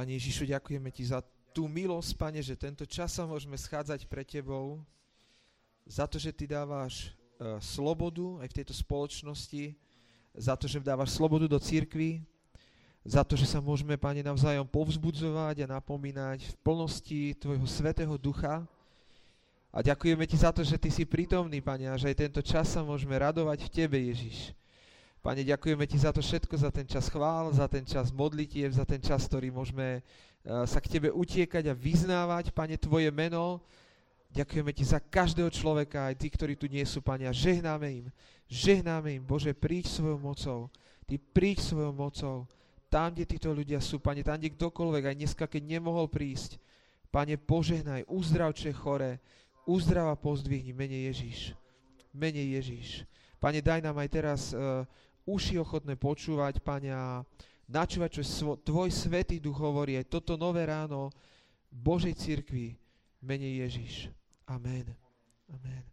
Pane Ježišu, ďakujeme Ti za tú milosť, Pane, že tento čas sa môžeme schádzať pre Tebou, za to, že Ty dávaš uh, slobodu aj v tejto spoločnosti, za to, že dávaš slobodu do církvy, za to, že sa môžeme, Pane, navzájom povzbudzovať a napomínať v plnosti Tvojho Svetého Ducha. A ďakujeme Ti za to, že Ty si prítomný, Pane, a že aj tento čas sa môžeme radovať v Tebe, Ježiš. Pane, ďakujeme Ti za to všetko, za ten čas chvál, za ten čas modlitiev, za ten čas, ktorý môžeme uh, sa k Tebe utiekať a vyznávať, Pane, Tvoje meno. Ďakujeme Ti za každého človeka, aj tí, ktorí tu nie sú, Pane, a žehnáme im. Žehnáme im, Bože, príď svojou mocou. Ty príď svojou mocou. Tam, kde títo ľudia sú, Pane, tam, kde kdokoľvek, aj dneska, keď nemohol prísť, Pane, požehnaj, uzdrav, čo je chore, uzdrav a pozdvihni, mene Ježiš. Mene Ježiš. Pane, daj nám aj teraz uh, uši ochotné počúvať, Pane, a načúvať, čo svo, Tvoj Svetý Duch hovorí aj toto nové ráno Božej cirkvi, mene Ježiš. Amen. Amen.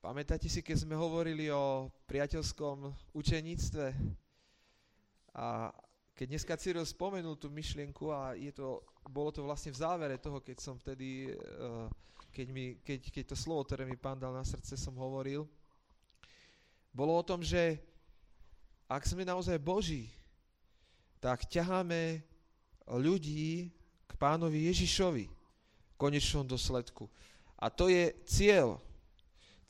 Pamätáte si, keď sme hovorili o priateľskom učeníctve a keď dneska Cyril spomenul tú myšlienku a je to, bolo to vlastne v závere toho, keď som vtedy uh, keď, mi, keď, keď to slovo, ktoré mi pán dal na srdce, som hovoril, bolo o tom, že ak sme naozaj Boží, tak ťaháme ľudí k pánovi Ježišovi v konečnom dosledku. A to je cieľ.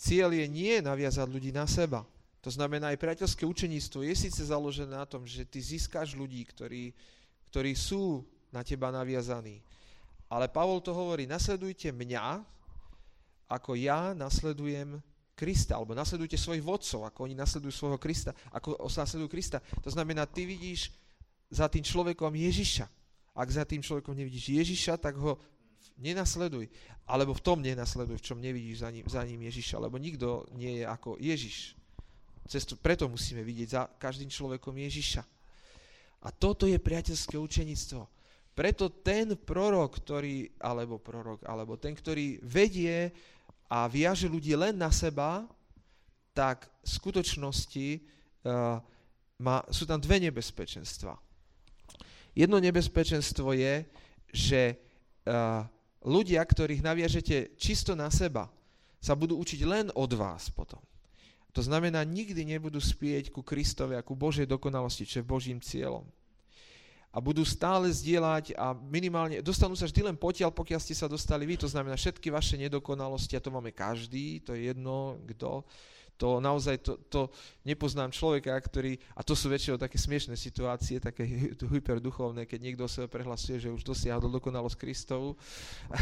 Cieľ je nie naviazať ľudí na seba. To znamená, aj priateľské učeníctvo je síce založené na tom, že ty získaš ľudí, ktorí, ktorí sú na teba naviazaní. Ale Pavol to hovorí, nasledujte mňa, ako ja nasledujem Krista, alebo nasledujte svojich vodcov, ako oni nasledujú svojho Krista, ako nasledujú Krista. To znamená, ty vidíš za tým človekom Ježiša. Ak za tým človekom nevidíš Ježiša, tak ho nenasleduj. Alebo v tom nenasleduj, v čom nevidíš za ním, za ním Ježiša, lebo nikto nie je ako Ježiš. Cestu, preto musíme vidieť za každým človekom Ježiša. A toto je priateľské učenictvo. Preto ten prorok, ktorý, alebo prorok, alebo ten, ktorý vedie a viaže ľudí len na seba, tak v skutočnosti uh, má, sú tam dve nebezpečenstva. Jedno nebezpečenstvo je, že uh, ľudia, ktorých naviažete čisto na seba, sa budú učiť len od vás potom. To znamená, nikdy nebudú spieť ku Kristovi a ku Božej dokonalosti, čo je Božím cieľom a budú stále zdieľať a minimálne, dostanú sa vždy len potiaľ, pokiaľ ste sa dostali vy, to znamená všetky vaše nedokonalosti, a to máme každý, to je jedno, kto, to naozaj, to, to nepoznám človeka, ktorý, a to sú väčšinou také smiešné situácie, také hyperduchovné, keď niekto o sebe prehlasuje, že už dosiahol dokonalosť Kristovu,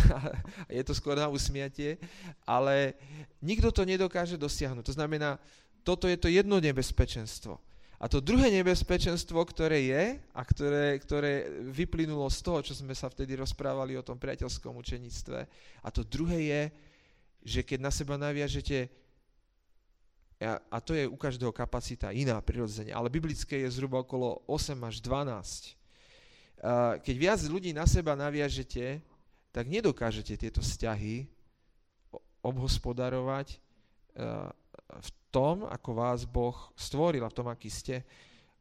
je to skôr na usmiatie, ale nikto to nedokáže dosiahnuť. To znamená, toto je to jedno nebezpečenstvo a to druhé nebezpečenstvo, ktoré je a ktoré, ktoré vyplynulo z toho, čo sme sa vtedy rozprávali o tom priateľskom učenictve, a to druhé je, že keď na seba naviažete, a to je u každého kapacita iná prirodzene, ale biblické je zhruba okolo 8 až 12. Keď viac ľudí na seba naviažete, tak nedokážete tieto vzťahy obhospodarovať v tom, ako vás Boh stvoril a v tom, aký ste.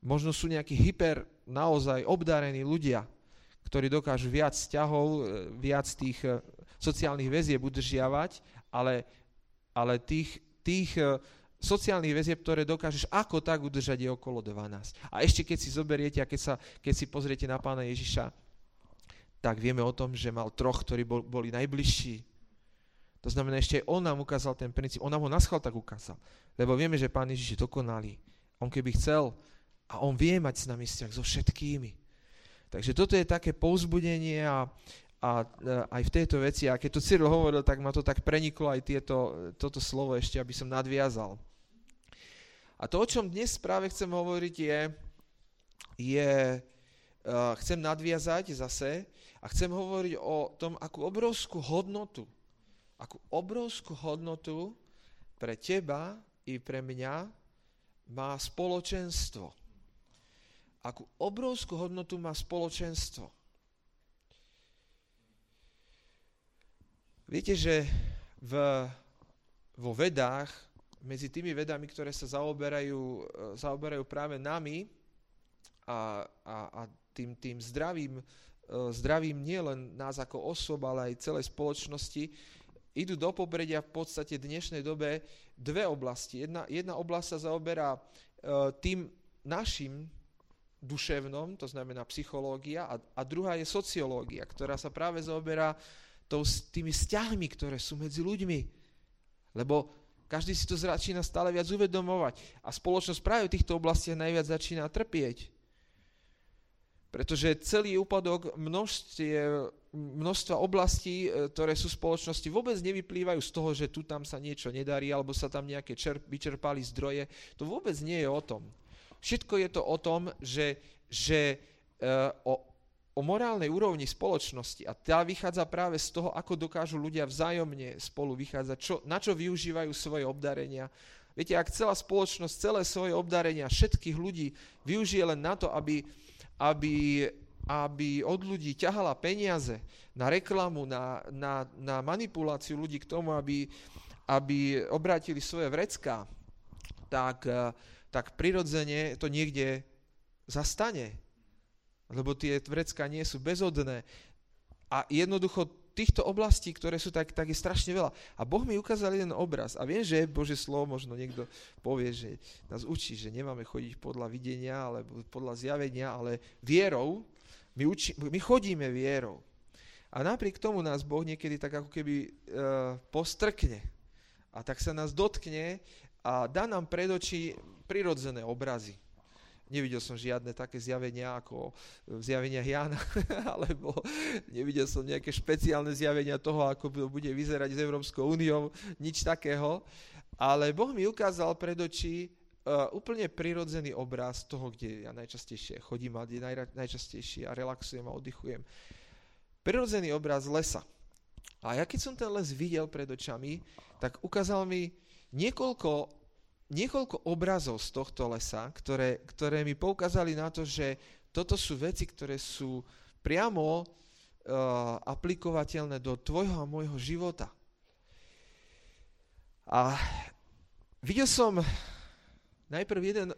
Možno sú nejakí hyper, naozaj obdarení ľudia, ktorí dokážu viac vzťahov, e, viac tých e, sociálnych väzieb udržiavať, ale, ale tých, tých e, sociálnych väzieb, ktoré dokážeš ako tak udržať, je okolo 12. A ešte keď si zoberiete a keď, sa, keď si pozriete na pána Ježiša, tak vieme o tom, že mal troch, ktorí boli najbližší, to znamená, ešte on nám ukázal ten princíp, on nám ho naschal tak ukázal. Lebo vieme, že Pán Ježiš je dokonalý. On keby chcel, a on vie mať s nami vzťah so všetkými. Takže toto je také povzbudenie a, a, a aj v tejto veci, a keď to Cyril hovoril, tak ma to tak preniklo aj tieto, toto slovo ešte, aby som nadviazal. A to, o čom dnes práve chcem hovoriť, je, je uh, chcem nadviazať zase a chcem hovoriť o tom, akú obrovskú hodnotu akú obrovskú hodnotu pre teba i pre mňa má spoločenstvo. Akú obrovskú hodnotu má spoločenstvo. Viete, že v, vo vedách, medzi tými vedami, ktoré sa zaoberajú, zaoberajú práve nami, a, a, a tým, tým zdravým, zdravím nielen nás ako osob, ale aj celej spoločnosti, idú do popredia v podstate v dnešnej dobe dve oblasti. Jedna, jedna oblasť sa zaoberá tým našim duševnom, to znamená psychológia, a, a druhá je sociológia, ktorá sa práve zaoberá tou, tými vzťahmi, ktoré sú medzi ľuďmi. Lebo každý si to začína stále viac uvedomovať a spoločnosť práve v týchto oblastiach najviac začína trpieť. Pretože celý úpadok množstie, množstva oblastí, e, ktoré sú spoločnosti, vôbec nevyplývajú z toho, že tu tam sa niečo nedarí, alebo sa tam nejaké čerp, vyčerpali zdroje. To vôbec nie je o tom. Všetko je to o tom, že, že uh, o, o morálnej úrovni spoločnosti a tá vychádza práve z toho, ako dokážu ľudia vzájomne spolu vychádzať, čo, na čo využívajú svoje obdarenia. Viete, ak celá spoločnosť celé svoje obdarenia všetkých ľudí využije len na to, aby, aby, aby od ľudí ťahala peniaze na reklamu, na, na, na manipuláciu ľudí k tomu, aby, aby obrátili svoje vrecká, tak, tak prirodzene to niekde zastane lebo tie vrecká nie sú bezodné. A jednoducho týchto oblastí, ktoré sú tak, tak je strašne veľa. A Boh mi ukázal jeden obraz. A viem, že Bože slovo možno niekto povie, že nás učí, že nemáme chodiť podľa videnia alebo podľa zjavenia, ale vierou. My, uči, my chodíme vierou. A napriek tomu nás Boh niekedy tak ako keby e, postrkne. A tak sa nás dotkne a dá nám pred oči prirodzené obrazy. Nevidel som žiadne také zjavenia ako v zjaveniach Jána, alebo nevidel som nejaké špeciálne zjavenia toho, ako bude vyzerať s Európskou úniou, nič takého. Ale Boh mi ukázal pred oči uh, úplne prirodzený obraz toho, kde ja najčastejšie chodím a kde naj, najčastejšie a relaxujem a oddychujem. Prirodzený obraz lesa. A ja keď som ten les videl pred očami, tak ukázal mi niekoľko niekoľko obrazov z tohto lesa, ktoré, ktoré mi poukázali na to, že toto sú veci, ktoré sú priamo uh, aplikovateľné do tvojho a môjho života. A videl som najprv jeden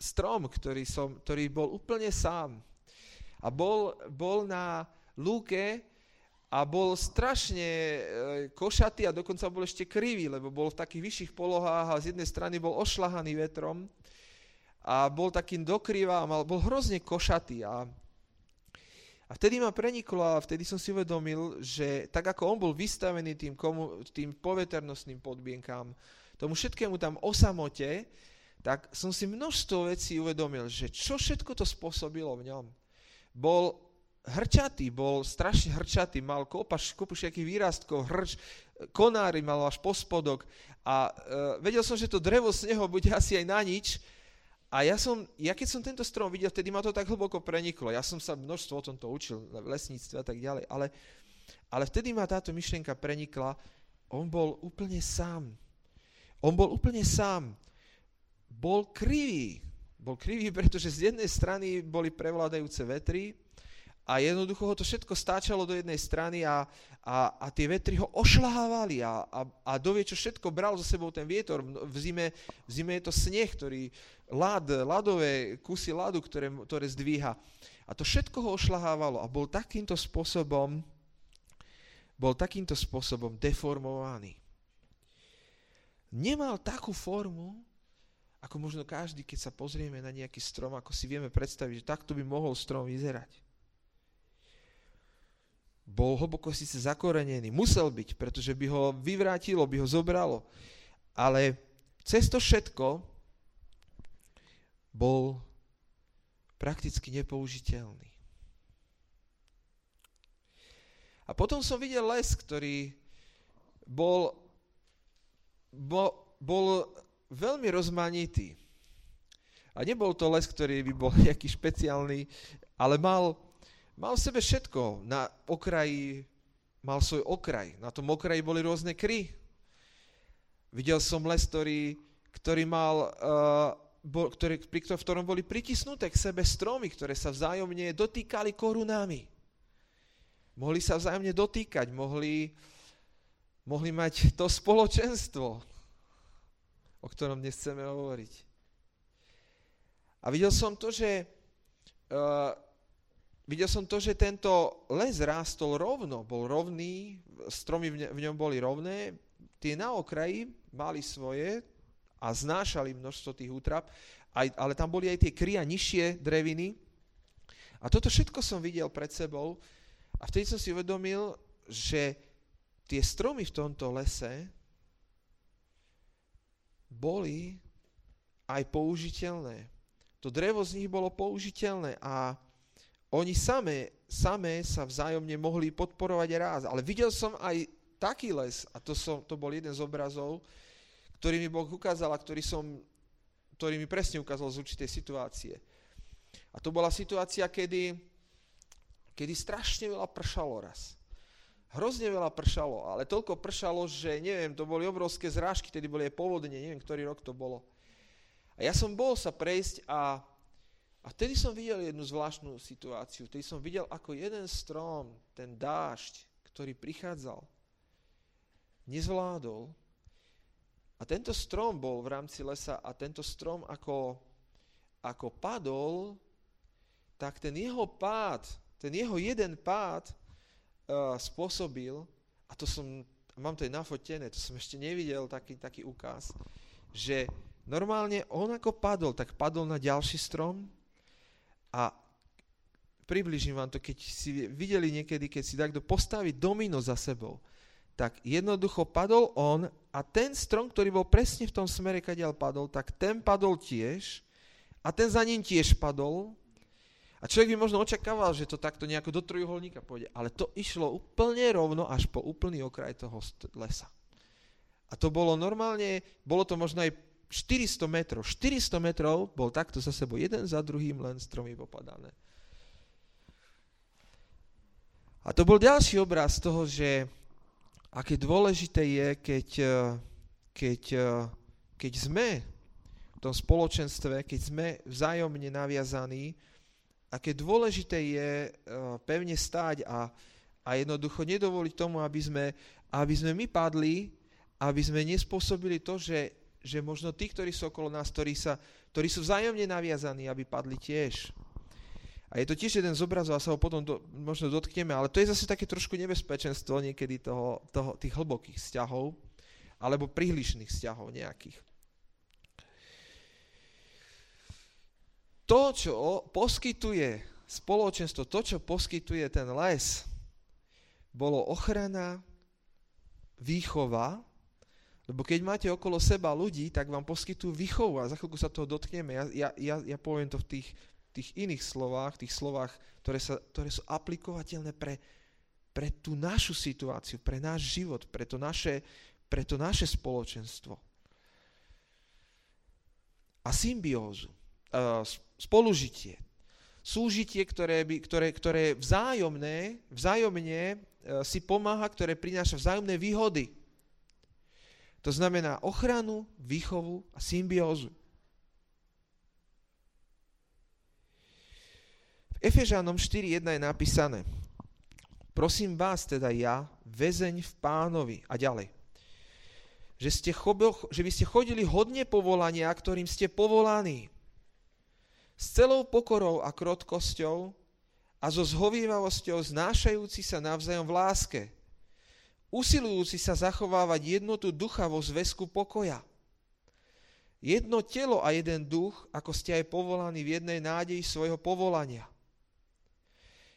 strom, ktorý, som, ktorý bol úplne sám. A bol, bol na lúke a bol strašne e, košatý a dokonca bol ešte krivý, lebo bol v takých vyšších polohách a z jednej strany bol ošlahaný vetrom a bol takým dokrýva a bol hrozne košatý a, a vtedy ma preniklo a vtedy som si uvedomil, že tak ako on bol vystavený tým, komu, tým poveternostným podmienkám, tomu všetkému tam o samote, tak som si množstvo vecí uvedomil, že čo všetko to spôsobilo v ňom. Bol hrčatý, bol strašne hrčatý, mal kopaš, kopu všetkých výrastkov, hrč, konári mal až po spodok a uh, vedel som, že to drevo z neho bude asi aj na nič a ja som, ja keď som tento strom videl, vtedy ma to tak hlboko preniklo. Ja som sa množstvo o tomto učil v lesníctve a tak ďalej, ale, ale vtedy ma táto myšlienka prenikla, on bol úplne sám. On bol úplne sám. Bol krivý. Bol krivý, pretože z jednej strany boli prevládajúce vetry, a jednoducho ho to všetko stáčalo do jednej strany a, a, a tie vetry ho ošľahávali a, a, a dovie, čo všetko bral so sebou ten vietor. V zime, v zime je to sneh, ktorý, lad, ľadové kusy ľadu, ktoré, ktoré zdvíha. A to všetko ho ošľahávalo a bol takýmto spôsobom bol takýmto spôsobom deformovaný. Nemal takú formu, ako možno každý, keď sa pozrieme na nejaký strom, ako si vieme predstaviť, že takto by mohol strom vyzerať bol hlboko síce zakorenený, musel byť, pretože by ho vyvrátilo, by ho zobralo. Ale cez to všetko bol prakticky nepoužiteľný. A potom som videl les, ktorý bol, bol, bol veľmi rozmanitý. A nebol to les, ktorý by bol nejaký špeciálny, ale mal Mal v sebe všetko. Na okraji mal svoj okraj. Na tom okraji boli rôzne kry. Videl som les, ktorý, ktorý mal, uh, bol, ktorý, pri v ktorom boli pritisnuté k sebe stromy, ktoré sa vzájomne dotýkali korunami. Mohli sa vzájomne dotýkať, mohli, mohli mať to spoločenstvo, o ktorom dnes chceme hovoriť. A videl som to, že uh, videl som to, že tento les rástol rovno, bol rovný, stromy v, ne, v ňom boli rovné, tie na okraji mali svoje a znášali množstvo tých útrap, aj, ale tam boli aj tie kria nižšie dreviny. A toto všetko som videl pred sebou a vtedy som si uvedomil, že tie stromy v tomto lese boli aj použiteľné. To drevo z nich bolo použiteľné a oni samé, samé sa vzájomne mohli podporovať raz. Ale videl som aj taký les, a to, som, to bol jeden z obrazov, ktorý mi Boh ukázal a ktorý, som, ktorý mi presne ukázal z určitej situácie. A to bola situácia, kedy, kedy strašne veľa pršalo raz. Hrozne veľa pršalo, ale toľko pršalo, že neviem, to boli obrovské zrážky, tedy boli aj povodne, neviem, ktorý rok to bolo. A ja som bol sa prejsť a a vtedy som videl jednu zvláštnu situáciu. Vtedy som videl, ako jeden strom, ten dážď, ktorý prichádzal, nezvládol. A tento strom bol v rámci lesa a tento strom ako, ako padol, tak ten jeho pád, ten jeho jeden pád uh, spôsobil, a to som, mám to aj nafotené, to som ešte nevidel taký, taký ukaz, že normálne on ako padol, tak padol na ďalší strom, a približím vám to, keď si videli niekedy, keď si takto postaví domino za sebou, tak jednoducho padol on a ten strom, ktorý bol presne v tom smere, kadiaľ padol, tak ten padol tiež a ten za ním tiež padol a človek by možno očakával, že to takto nejako do trojuholníka pôjde, ale to išlo úplne rovno až po úplný okraj toho lesa. A to bolo normálne, bolo to možno aj 400 metrov. 400 metrov bol takto za sebou, jeden za druhým len stromy popadané. A to bol ďalší obraz toho, že aké dôležité je, keď, eh, keď, eh, keď sme v tom spoločenstve, keď sme vzájomne naviazaní, aké dôležité je eh, pevne stáť a, a jednoducho nedovoliť tomu, aby sme, aby sme my padli, aby sme nespôsobili to, že že možno tí, ktorí sú okolo nás, ktorí, sa, ktorí sú vzájomne naviazaní, aby padli tiež. A je to tiež jeden z obrazov, a sa ho potom do, možno dotkneme, ale to je zase také trošku nebezpečenstvo niekedy toho, toho, tých hlbokých vzťahov, alebo prílišných vzťahov nejakých. To, čo poskytuje spoločenstvo, to, čo poskytuje ten les, bolo ochrana, výchova lebo keď máte okolo seba ľudí, tak vám poskytujú výchovu a za chvíľku sa toho dotkneme. Ja, ja, ja, ja poviem to v tých, tých iných slovách, tých slovách, ktoré, sa, ktoré sú aplikovateľné pre, pre tú našu situáciu, pre náš život, pre to naše, pre to naše spoločenstvo. A symbiózu, uh, spolužitie, súžitie, ktoré, by, ktoré, ktoré vzájomné, vzájomne uh, si pomáha, ktoré prináša vzájomné výhody. To znamená ochranu, výchovu a symbiózu. V Efežánom 4.1 je napísané Prosím vás teda ja, väzeň v pánovi a ďalej, že, ste chobil, že by ste chodili hodne povolania, ktorým ste povolaní, s celou pokorou a krotkosťou a so zhovievavosťou znášajúci sa navzájom v láske, usilujúci sa zachovávať jednotu ducha vo zväzku pokoja. Jedno telo a jeden duch, ako ste aj povolaní v jednej nádeji svojho povolania.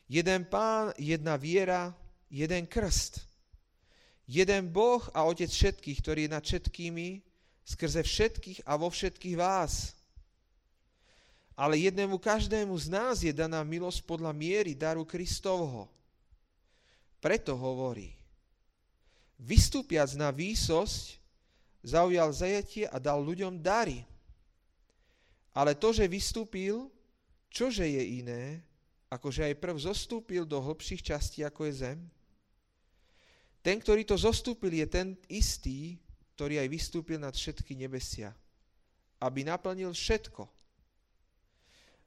Jeden pán, jedna viera, jeden krst. Jeden Boh a Otec všetkých, ktorý je nad všetkými, skrze všetkých a vo všetkých vás. Ale jednému každému z nás je daná milosť podľa miery daru Kristovho. Preto hovorí, vystúpiac na výsosť, zaujal zajatie a dal ľuďom dary. Ale to, že vystúpil, čože je iné, ako že aj prv zostúpil do hlbších častí, ako je zem? Ten, ktorý to zostúpil, je ten istý, ktorý aj vystúpil nad všetky nebesia, aby naplnil všetko.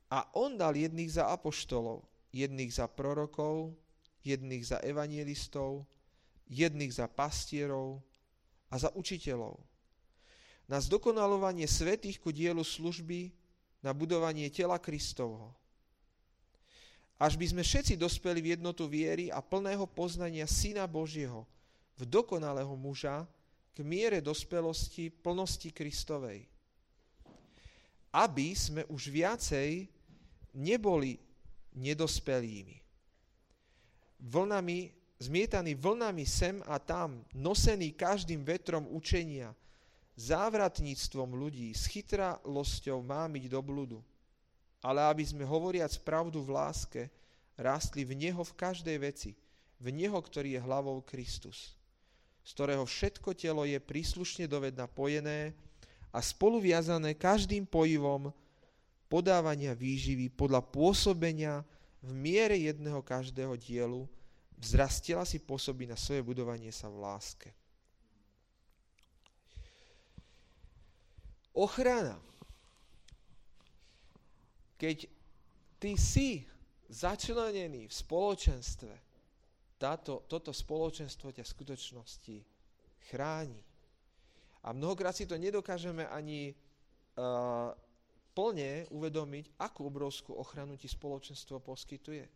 A on dal jedných za apoštolov, jedných za prorokov, jedných za evangelistov, jedných za pastierov a za učiteľov. Na zdokonalovanie svetých ku dielu služby, na budovanie tela Kristovho. až by sme všetci dospeli v jednotu viery a plného poznania Syna Božieho, v dokonalého muža, k miere dospelosti plnosti Kristovej. Aby sme už viacej neboli nedospelými. Vlnami, zmietaní vlnami sem a tam, nosený každým vetrom učenia, závratníctvom ľudí, s chytralosťou mámiť do bludu ale aby sme hovoriac pravdu v láske, rástli v Neho v každej veci, v Neho, ktorý je hlavou Kristus, z ktorého všetko telo je príslušne dovedna pojené a spoluviazané každým pojivom podávania výživy podľa pôsobenia v miere jedného každého dielu, vzrastila si pôsobí na svoje budovanie sa v láske. Ochrana keď ty si začlenený v spoločenstve, táto, toto spoločenstvo ťa v skutočnosti chráni. A mnohokrát si to nedokážeme ani uh, plne uvedomiť, akú obrovskú ochranu ti spoločenstvo poskytuje.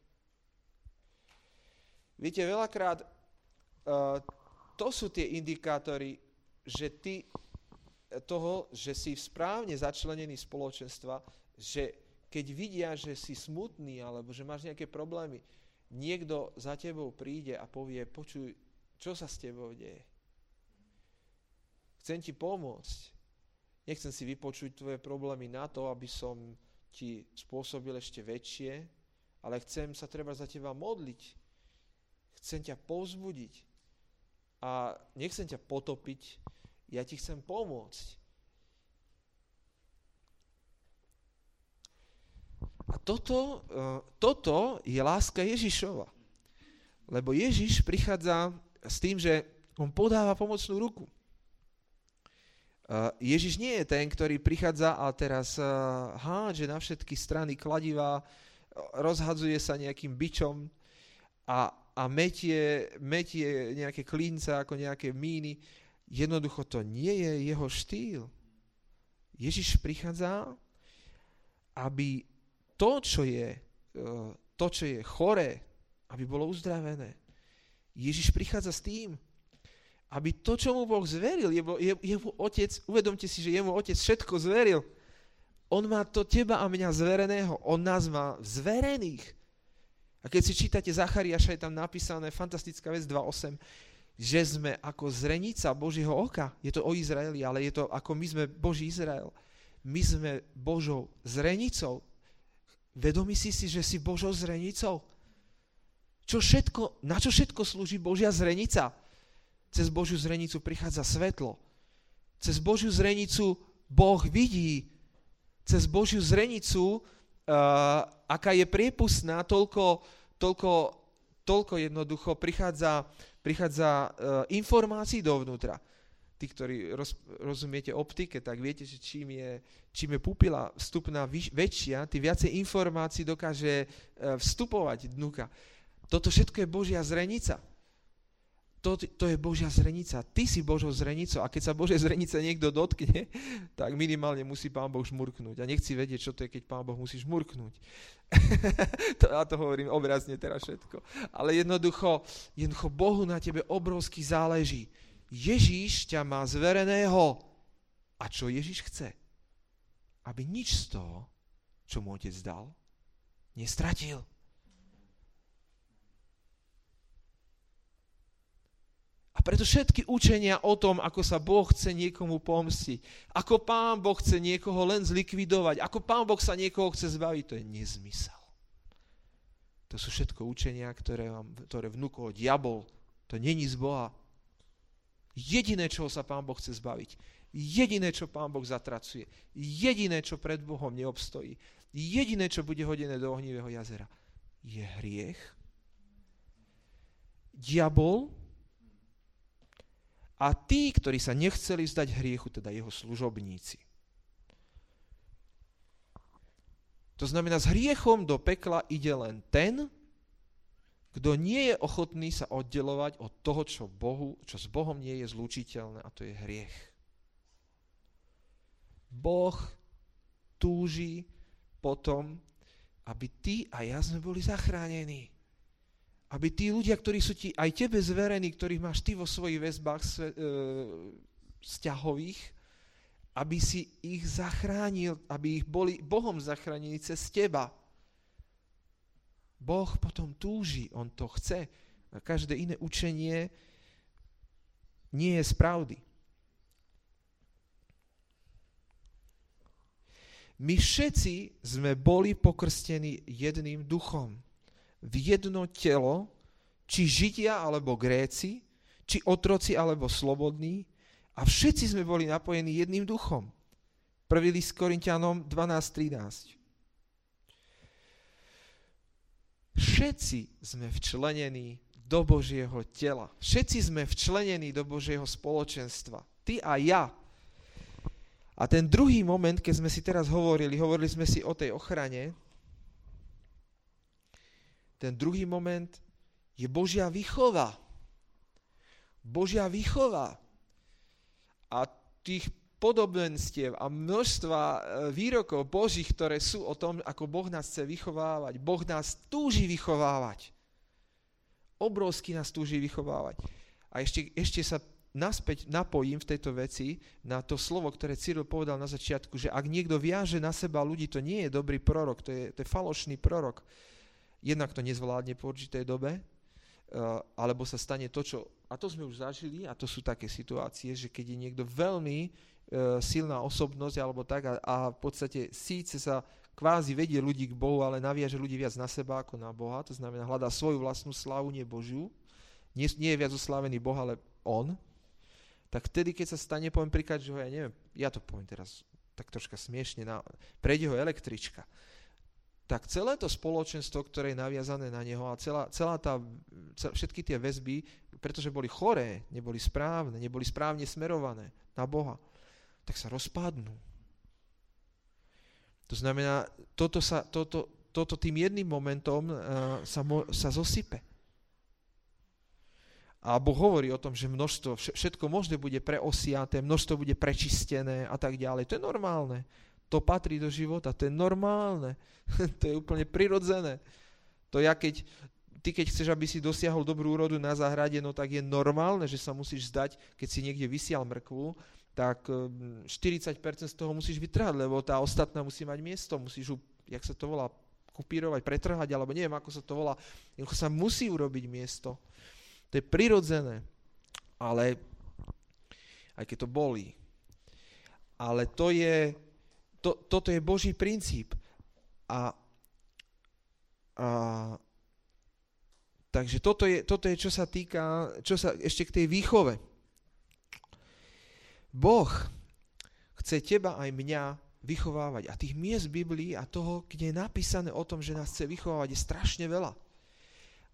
Viete, veľakrát uh, to sú tie indikátory, že ty toho, že si správne začlenený spoločenstva, že keď vidia, že si smutný alebo že máš nejaké problémy, niekto za tebou príde a povie, počuj, čo sa s tebou deje. Chcem ti pomôcť. Nechcem si vypočuť tvoje problémy na to, aby som ti spôsobil ešte väčšie, ale chcem sa treba za teba modliť. Chcem ťa povzbudiť. A nechcem ťa potopiť, ja ti chcem pomôcť. A toto, e, toto je láska Ježišova. Lebo Ježiš prichádza s tým, že on podáva pomocnú ruku. Ježiš nie je ten, ktorý prichádza a teraz hádže na všetky strany kladivá, rozhadzuje sa nejakým bičom a, a metie, metie nejaké klince ako nejaké míny. Jednoducho to nie je jeho štýl. Ježiš prichádza, aby to, čo je, e, to, čo je choré, aby bolo uzdravené. Ježiš prichádza s tým, aby to, čo mu Boh zveril, jemu, jemu otec, uvedomte si, že jemu otec všetko zveril. On má to teba a mňa zvereného. On nás má zverených. A keď si čítate Zachariáša, je tam napísané fantastická vec 2.8, že sme ako zrenica Božieho oka. Je to o Izraeli, ale je to ako my sme Boží Izrael. My sme Božou zrenicou. Vedomí si si, že si Božou zrenicou? Čo všetko, na čo všetko slúži Božia zrenica? Cez Božiu zrenicu prichádza svetlo. Cez Božiu zrenicu Boh vidí. Cez Božiu zrenicu, uh, aká je priepustná, toľko, toľko, toľko jednoducho prichádza, prichádza uh, informácií dovnútra tí, ktorí roz, rozumiete optike, tak viete, že čím je, čím je pupila vstupná vyš, väčšia, tým viacej informácií dokáže e, vstupovať dnuka. Toto všetko je Božia zrenica. To, to je Božia zrenica. Ty si Božou zrenicou a keď sa Božia zrenice niekto dotkne, tak minimálne musí Pán Boh žmurknúť. A nechci vedieť, čo to je, keď Pán Boh musí žmurknúť. to, ja to hovorím obrazne teraz všetko. Ale jednoducho, jednoducho Bohu na tebe obrovsky záleží Ježíš ťa má zvereného. A čo Ježíš chce? Aby nič z toho, čo mu otec dal, nestratil. A preto všetky učenia o tom, ako sa Boh chce niekomu pomstiť, ako Pán Boh chce niekoho len zlikvidovať, ako Pán Boh sa niekoho chce zbaviť, to je nezmysel. To sú všetko učenia, ktoré, vám, ktoré vnúkol diabol. To není z Boha. Jediné, čoho sa Pán Boh chce zbaviť, jediné, čo Pán Boh zatracuje, jediné, čo pred Bohom neobstojí, jediné, čo bude hodené do ohnivého jazera, je hriech, diabol a tí, ktorí sa nechceli vzdať hriechu, teda jeho služobníci. To znamená, s hriechom do pekla ide len ten, kto nie je ochotný sa oddelovať od toho, čo, Bohu, čo s Bohom nie je zlučiteľné, a to je hriech. Boh túži potom, aby ty a ja sme boli zachránení. Aby tí ľudia, ktorí sú ti aj tebe zverení, ktorých máš ty vo svojich väzbách e, vzťahových, aby si ich zachránil, aby ich boli Bohom zachránení cez teba. Boh potom túži, On to chce. A každé iné učenie nie je z pravdy. My všetci sme boli pokrstení jedným duchom. V jedno telo, či Židia alebo Gréci, či otroci alebo slobodní, a všetci sme boli napojení jedným duchom. Prvý list Korintianom 12.13. Všetci sme včlenení do Božieho tela. Všetci sme včlenení do Božieho spoločenstva. Ty a ja. A ten druhý moment, keď sme si teraz hovorili, hovorili sme si o tej ochrane, ten druhý moment je Božia výchova. Božia výchova. A tých podobenstiev a množstva e, výrokov Božích, ktoré sú o tom, ako Boh nás chce vychovávať. Boh nás túži vychovávať. Obrovsky nás túži vychovávať. A ešte, ešte sa naspäť napojím v tejto veci na to slovo, ktoré Cyril povedal na začiatku, že ak niekto viaže na seba ľudí, to nie je dobrý prorok, to je, to je falošný prorok. Jednak to nezvládne po určitej dobe, uh, alebo sa stane to, čo... A to sme už zažili, a to sú také situácie, že keď je niekto veľmi uh, silná osobnosť, alebo tak, a, a v podstate síce sa kvázi vedie ľudí k Bohu, ale naviaže ľudí viac na seba ako na Boha, to znamená hľadá svoju vlastnú slavu, nie Božiu. Nie, nie je viac oslávený Boh, ale on, tak vtedy, keď sa stane, poviem príklad, že ho, ja neviem, ja to poviem teraz tak troška smiešne, na, prejde ho električka, tak celé to spoločenstvo, ktoré je naviazané na neho a celá, celá tá, celá, všetky tie väzby, pretože boli choré, neboli správne, neboli správne smerované na Boha, tak sa rozpadnú. To znamená, toto, sa, toto, toto tým jedným momentom uh, sa, mo, sa zosype. A Boh hovorí o tom, že množstvo, všetko možné bude preosiaté, množstvo bude prečistené a tak ďalej. To je normálne. To patrí do života, to je normálne. to je úplne prirodzené. To ja keď, ty keď chceš, aby si dosiahol dobrú úrodu na záhrade, no tak je normálne, že sa musíš zdať, keď si niekde vysial mrkvu, tak 40% hm, z toho musíš vytrhať, lebo tá ostatná musí mať miesto, musíš ju, jak sa to volá, kupírovať, pretrhať, alebo neviem, ako sa to volá. Jednoducho sa musí urobiť miesto. To je prirodzené. Ale aj keď to bolí. Ale to je, to, toto je Boží princíp. A, a takže toto je, toto je, čo sa týka, čo sa ešte k tej výchove. Boh chce teba aj mňa vychovávať. A tých miest Biblii a toho, kde je napísané o tom, že nás chce vychovávať, je strašne veľa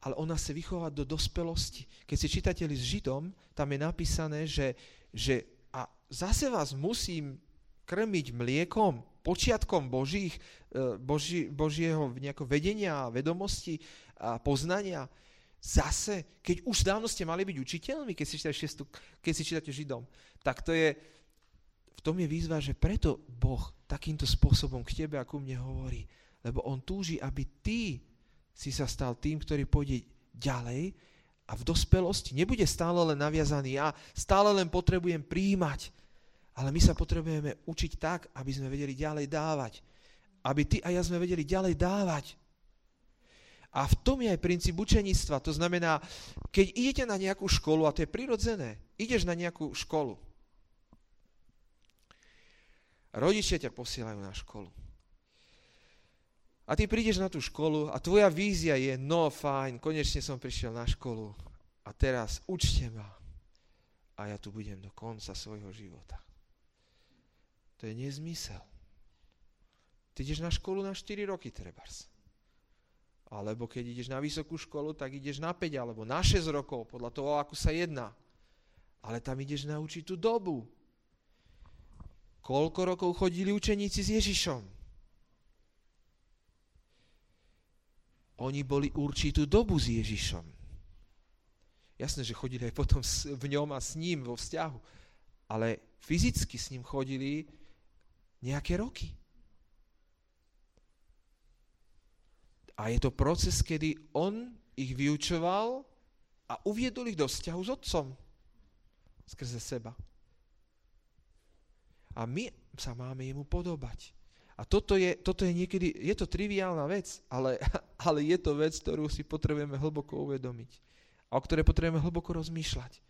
ale ona sa vychová do dospelosti. Keď si čítate s Židom, tam je napísané, že, že a zase vás musím krmiť mliekom, počiatkom Božích, e, Boží, Božieho nejako vedenia, vedomosti a poznania. Zase, keď už dávno ste mali byť učiteľmi, keď si šestu, keď si čítate Židom, tak to je, v tom je výzva, že preto Boh takýmto spôsobom k tebe a ku mne hovorí, lebo On túži, aby ty si sa stal tým, ktorý pôjde ďalej a v dospelosti nebude stále len naviazaný ja, stále len potrebujem príjmať, ale my sa potrebujeme učiť tak, aby sme vedeli ďalej dávať. Aby ty a ja sme vedeli ďalej dávať. A v tom je aj princíp učeníctva. To znamená, keď idete na nejakú školu, a to je prirodzené, ideš na nejakú školu. Rodičia ťa posielajú na školu. A ty prídeš na tú školu a tvoja vízia je, no fajn, konečne som prišiel na školu a teraz učte ma a ja tu budem do konca svojho života. To je nezmysel. Ty ideš na školu na 4 roky, trebárs. Alebo keď ideš na vysokú školu, tak ideš na 5 alebo na 6 rokov, podľa toho, ako sa jedná. Ale tam ideš na určitú dobu. Koľko rokov chodili učeníci s Ježišom? Oni boli určitú dobu s Ježišom. Jasné, že chodili aj potom v ňom a s ním vo vzťahu, ale fyzicky s ním chodili nejaké roky. A je to proces, kedy on ich vyučoval a uviedol ich do vzťahu s otcom skrze seba. A my sa máme jemu podobať. A toto je, toto je niekedy, je to triviálna vec, ale, ale je to vec, ktorú si potrebujeme hlboko uvedomiť a o ktorej potrebujeme hlboko rozmýšľať.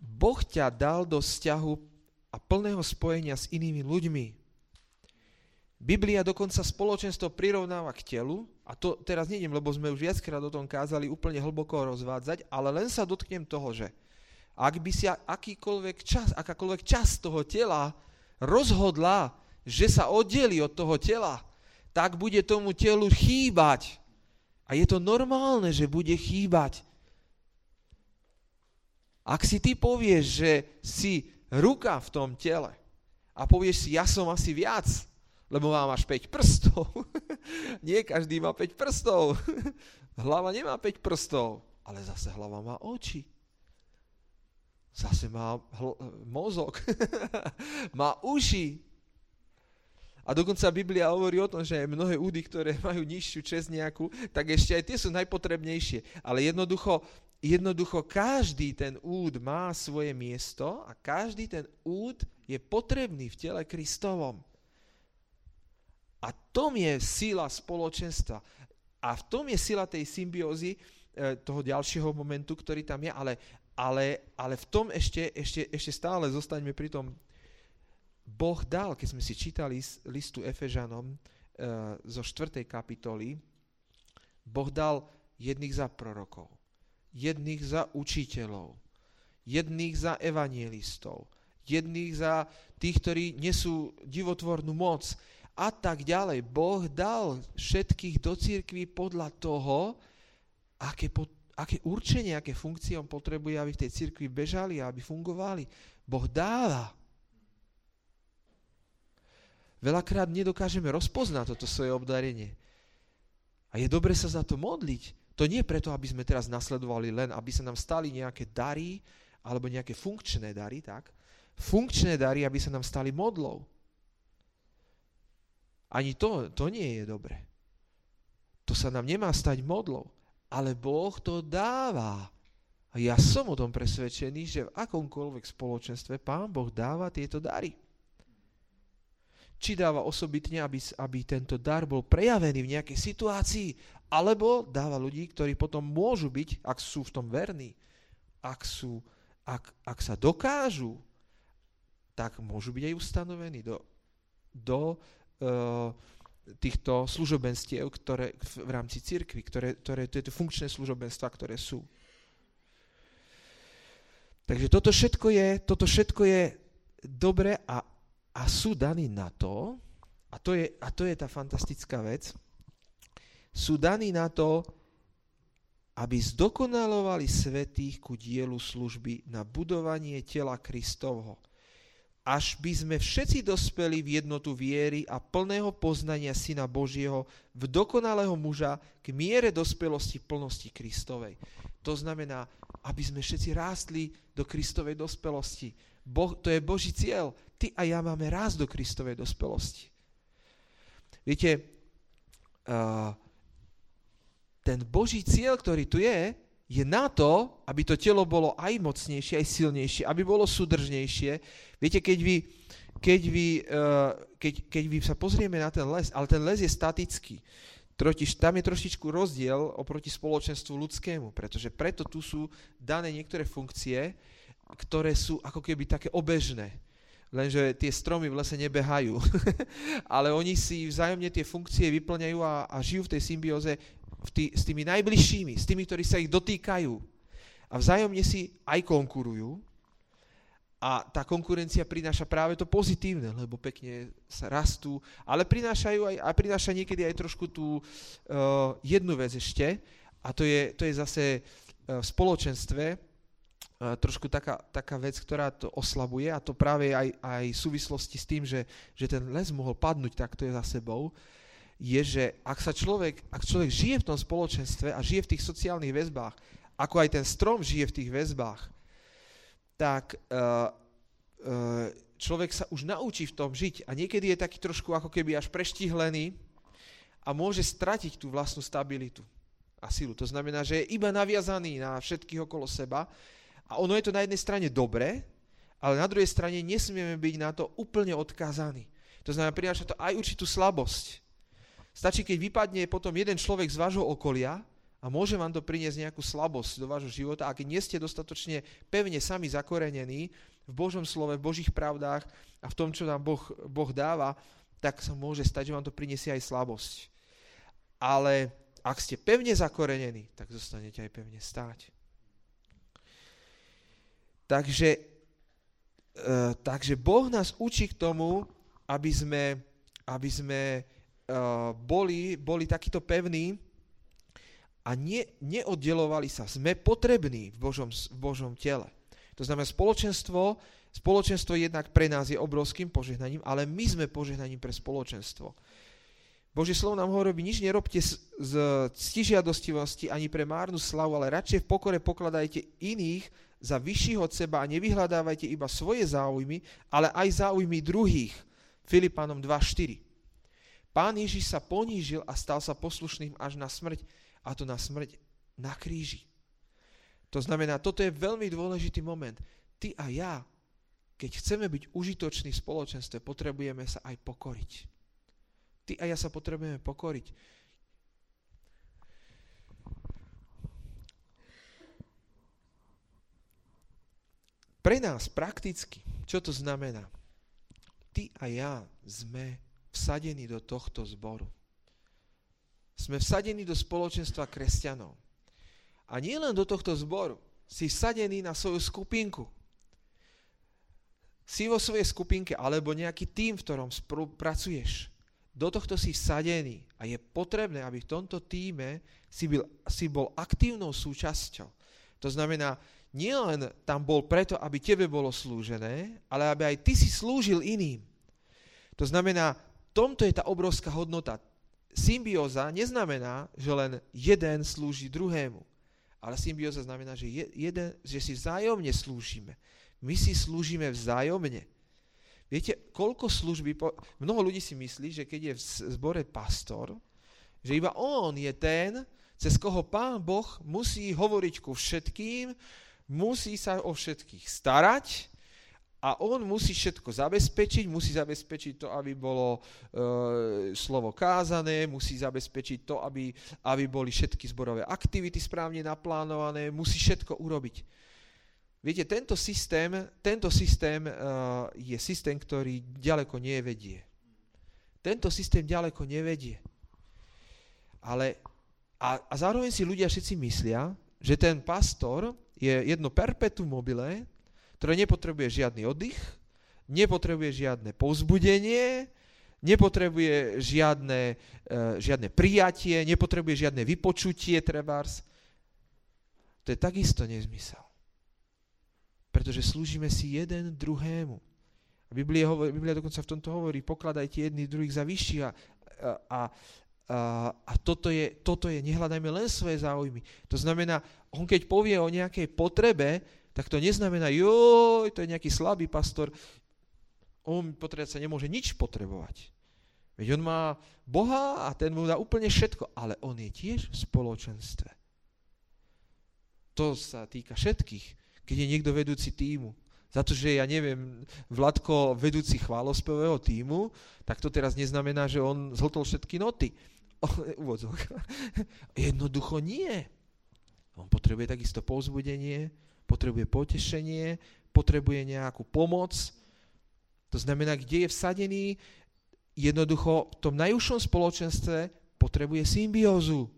Boh ťa dal do vzťahu a plného spojenia s inými ľuďmi. Biblia dokonca spoločenstvo prirovnáva k telu, a to teraz nejdem, lebo sme už viackrát o tom kázali úplne hlboko rozvádzať, ale len sa dotknem toho, že ak by si akýkoľvek čas, akákoľvek čas toho tela rozhodla, že sa oddeli od toho tela, tak bude tomu telu chýbať. A je to normálne, že bude chýbať. Ak si ty povieš, že si ruka v tom tele a povieš si, ja som asi viac, lebo mám až 5 prstov. Nie každý má 5 prstov. hlava nemá 5 prstov, ale zase hlava má oči zase má hl- mozog, má uši. A dokonca Biblia hovorí o tom, že aj mnohé údy, ktoré majú nižšiu čest nejakú, tak ešte aj tie sú najpotrebnejšie. Ale jednoducho, jednoducho každý ten úd má svoje miesto a každý ten úd je potrebný v tele Kristovom. A tom je sila spoločenstva. A v tom je sila tej symbiózy, eh, toho ďalšieho momentu, ktorý tam je, ale ale, ale v tom ešte, ešte, ešte stále zostaňme pri tom, Boh dal, keď sme si čítali listu Efežanom e, zo 4. kapitoly, Boh dal jedných za prorokov, jedných za učiteľov, jedných za evangelistov, jedných za tých, ktorí nesú divotvornú moc a tak ďalej. Boh dal všetkých do církvy podľa toho, aké, aké určenie, aké funkcie on potrebuje, aby v tej cirkvi bežali a aby fungovali. Boh dáva. Veľakrát nedokážeme rozpoznať toto svoje obdarenie. A je dobre sa za to modliť. To nie preto, aby sme teraz nasledovali len, aby sa nám stali nejaké dary, alebo nejaké funkčné dary, tak? Funkčné dary, aby sa nám stali modlou. Ani to, to nie je dobre. To sa nám nemá stať modlou ale Boh to dáva. A ja som o tom presvedčený, že v akomkoľvek spoločenstve Pán Boh dáva tieto dary. Či dáva osobitne, aby, aby tento dar bol prejavený v nejakej situácii, alebo dáva ľudí, ktorí potom môžu byť, ak sú v tom verní, ak, sú, ak, ak sa dokážu, tak môžu byť aj ustanovení do, do uh, týchto služobenstiev, ktoré v rámci cirkvi, ktoré, ktoré tieto funkčné služobenstva, ktoré sú. Takže toto všetko je, toto všetko je dobre a, a sú daní na to, a to, je, a to je tá fantastická vec, sú daní na to, aby zdokonalovali svetých ku dielu služby na budovanie tela Kristovho až by sme všetci dospeli v jednotu viery a plného poznania Syna Božieho, v dokonalého muža, k miere dospelosti plnosti Kristovej. To znamená, aby sme všetci rástli do Kristovej dospelosti. Boh, to je Boží cieľ. Ty a ja máme rásť do Kristovej dospelosti. Viete, ten Boží cieľ, ktorý tu je, je na to, aby to telo bolo aj mocnejšie, aj silnejšie, aby bolo súdržnejšie. Viete, keď vy, keď vy, uh, keď, keď vy sa pozrieme na ten les, ale ten les je statický, Trotiž tam je trošičku rozdiel oproti spoločenstvu ľudskému, pretože preto tu sú dané niektoré funkcie, ktoré sú ako keby také obežné. Lenže tie stromy v lese nebehajú. Ale oni si vzájomne tie funkcie vyplňajú a, a žijú v tej symbióze tý, s tými najbližšími, s tými, ktorí sa ich dotýkajú. A vzájomne si aj konkurujú. A tá konkurencia prináša práve to pozitívne, lebo pekne sa rastú, ale prinášajú aj, a prináša niekedy aj trošku tú uh, jednu vec ešte, a to je, to je zase uh, v spoločenstve trošku taká, taká vec, ktorá to oslabuje a to práve aj, aj v súvislosti s tým, že, že ten les mohol padnúť takto je za sebou, je, že ak sa človek, ak človek žije v tom spoločenstve a žije v tých sociálnych väzbách, ako aj ten strom žije v tých väzbách, tak uh, uh, človek sa už naučí v tom žiť a niekedy je taký trošku ako keby až preštihlený a môže stratiť tú vlastnú stabilitu a silu. To znamená, že je iba naviazaný na všetkých okolo seba a ono je to na jednej strane dobré, ale na druhej strane nesmieme byť na to úplne odkázaní. To znamená, prináša to aj určitú slabosť. Stačí, keď vypadne potom jeden človek z vášho okolia a môže vám to priniesť nejakú slabosť do vášho života a keď nie ste dostatočne pevne sami zakorenení v Božom slove, v Božích pravdách a v tom, čo nám Boh, boh dáva, tak sa môže stať, že vám to priniesie aj slabosť. Ale ak ste pevne zakorenení, tak zostanete aj pevne stáť. Takže, e, takže Boh nás učí k tomu, aby sme, aby sme e, boli, boli takýto pevní, a ne, neoddelovali sa. Sme potrební v Božom, v Božom tele. To znamená, spoločenstvo, spoločenstvo jednak pre nás je obrovským požehnaním, ale my sme požehnaním pre spoločenstvo. Božie slovo nám hovorí, nič nerobte z, z ctižiadostivosti ani pre márnu slavu, ale radšej v pokore pokladajte iných za vyšších od seba a nevyhľadávajte iba svoje záujmy, ale aj záujmy druhých. Filipánom 2.4. Pán Ježiš sa ponížil a stal sa poslušným až na smrť a to na smrť na kríži. To znamená, toto je veľmi dôležitý moment. Ty a ja, keď chceme byť užitoční v spoločenstve, potrebujeme sa aj pokoriť. Ty a ja sa potrebujeme pokoriť. Pre nás prakticky, čo to znamená? Ty a ja sme vsadení do tohto zboru. Sme vsadení do spoločenstva kresťanov. A nie len do tohto zboru. Si vsadený na svoju skupinku. Si vo svojej skupinke alebo nejaký tým, v ktorom pracuješ. Do tohto si vsadený a je potrebné, aby v tomto týme si, byl, si bol aktívnou súčasťou. To znamená, nielen tam bol preto, aby tebe bolo slúžené, ale aby aj ty si slúžil iným. To znamená, tomto je tá obrovská hodnota symbióza neznamená, že len jeden slúži druhému. Ale symbióza znamená, že, jeden, že si vzájomne slúžime. My si slúžime vzájomne. Viete, koľko služby... Po... Mnoho ľudí si myslí, že keď je v zbore pastor, že iba on je ten, cez koho pán Boh musí hovoriť ku všetkým, musí sa o všetkých starať a on musí všetko zabezpečiť, musí zabezpečiť to, aby bolo e, slovo kázané, musí zabezpečiť to, aby, aby boli všetky zborové aktivity správne naplánované, musí všetko urobiť. Viete, tento systém, tento systém e, je systém, ktorý ďaleko nevedie. Tento systém ďaleko nevedie. Ale, a, a zároveň si ľudia všetci myslia, že ten pastor je jedno perpetuum mobile, ktoré nepotrebuje žiadny oddych, nepotrebuje žiadne povzbudenie, nepotrebuje žiadne, uh, žiadne prijatie, nepotrebuje žiadne vypočutie trebárs. To je takisto nezmysel. Pretože slúžime si jeden druhému. Biblia, hovorí, Biblia dokonca v tomto hovorí, pokladajte jedných druhých za vyšších a, a, a toto, je, toto je, nehľadajme len svoje záujmy. To znamená, on keď povie o nejakej potrebe, tak to neznamená, joj, to je nejaký slabý pastor, on potrebovať sa nemôže nič potrebovať. Veď on má Boha a ten mu dá úplne všetko, ale on je tiež v spoločenstve. To sa týka všetkých. Keď je niekto vedúci týmu, za to, že ja neviem, Vladko vedúci chválospevého týmu, tak to teraz neznamená, že on zhltol všetky noty. Jednoducho nie. On potrebuje takisto povzbudenie, potrebuje potešenie, potrebuje nejakú pomoc. To znamená, kde je vsadený, jednoducho v tom najúžšom spoločenstve potrebuje symbiózu.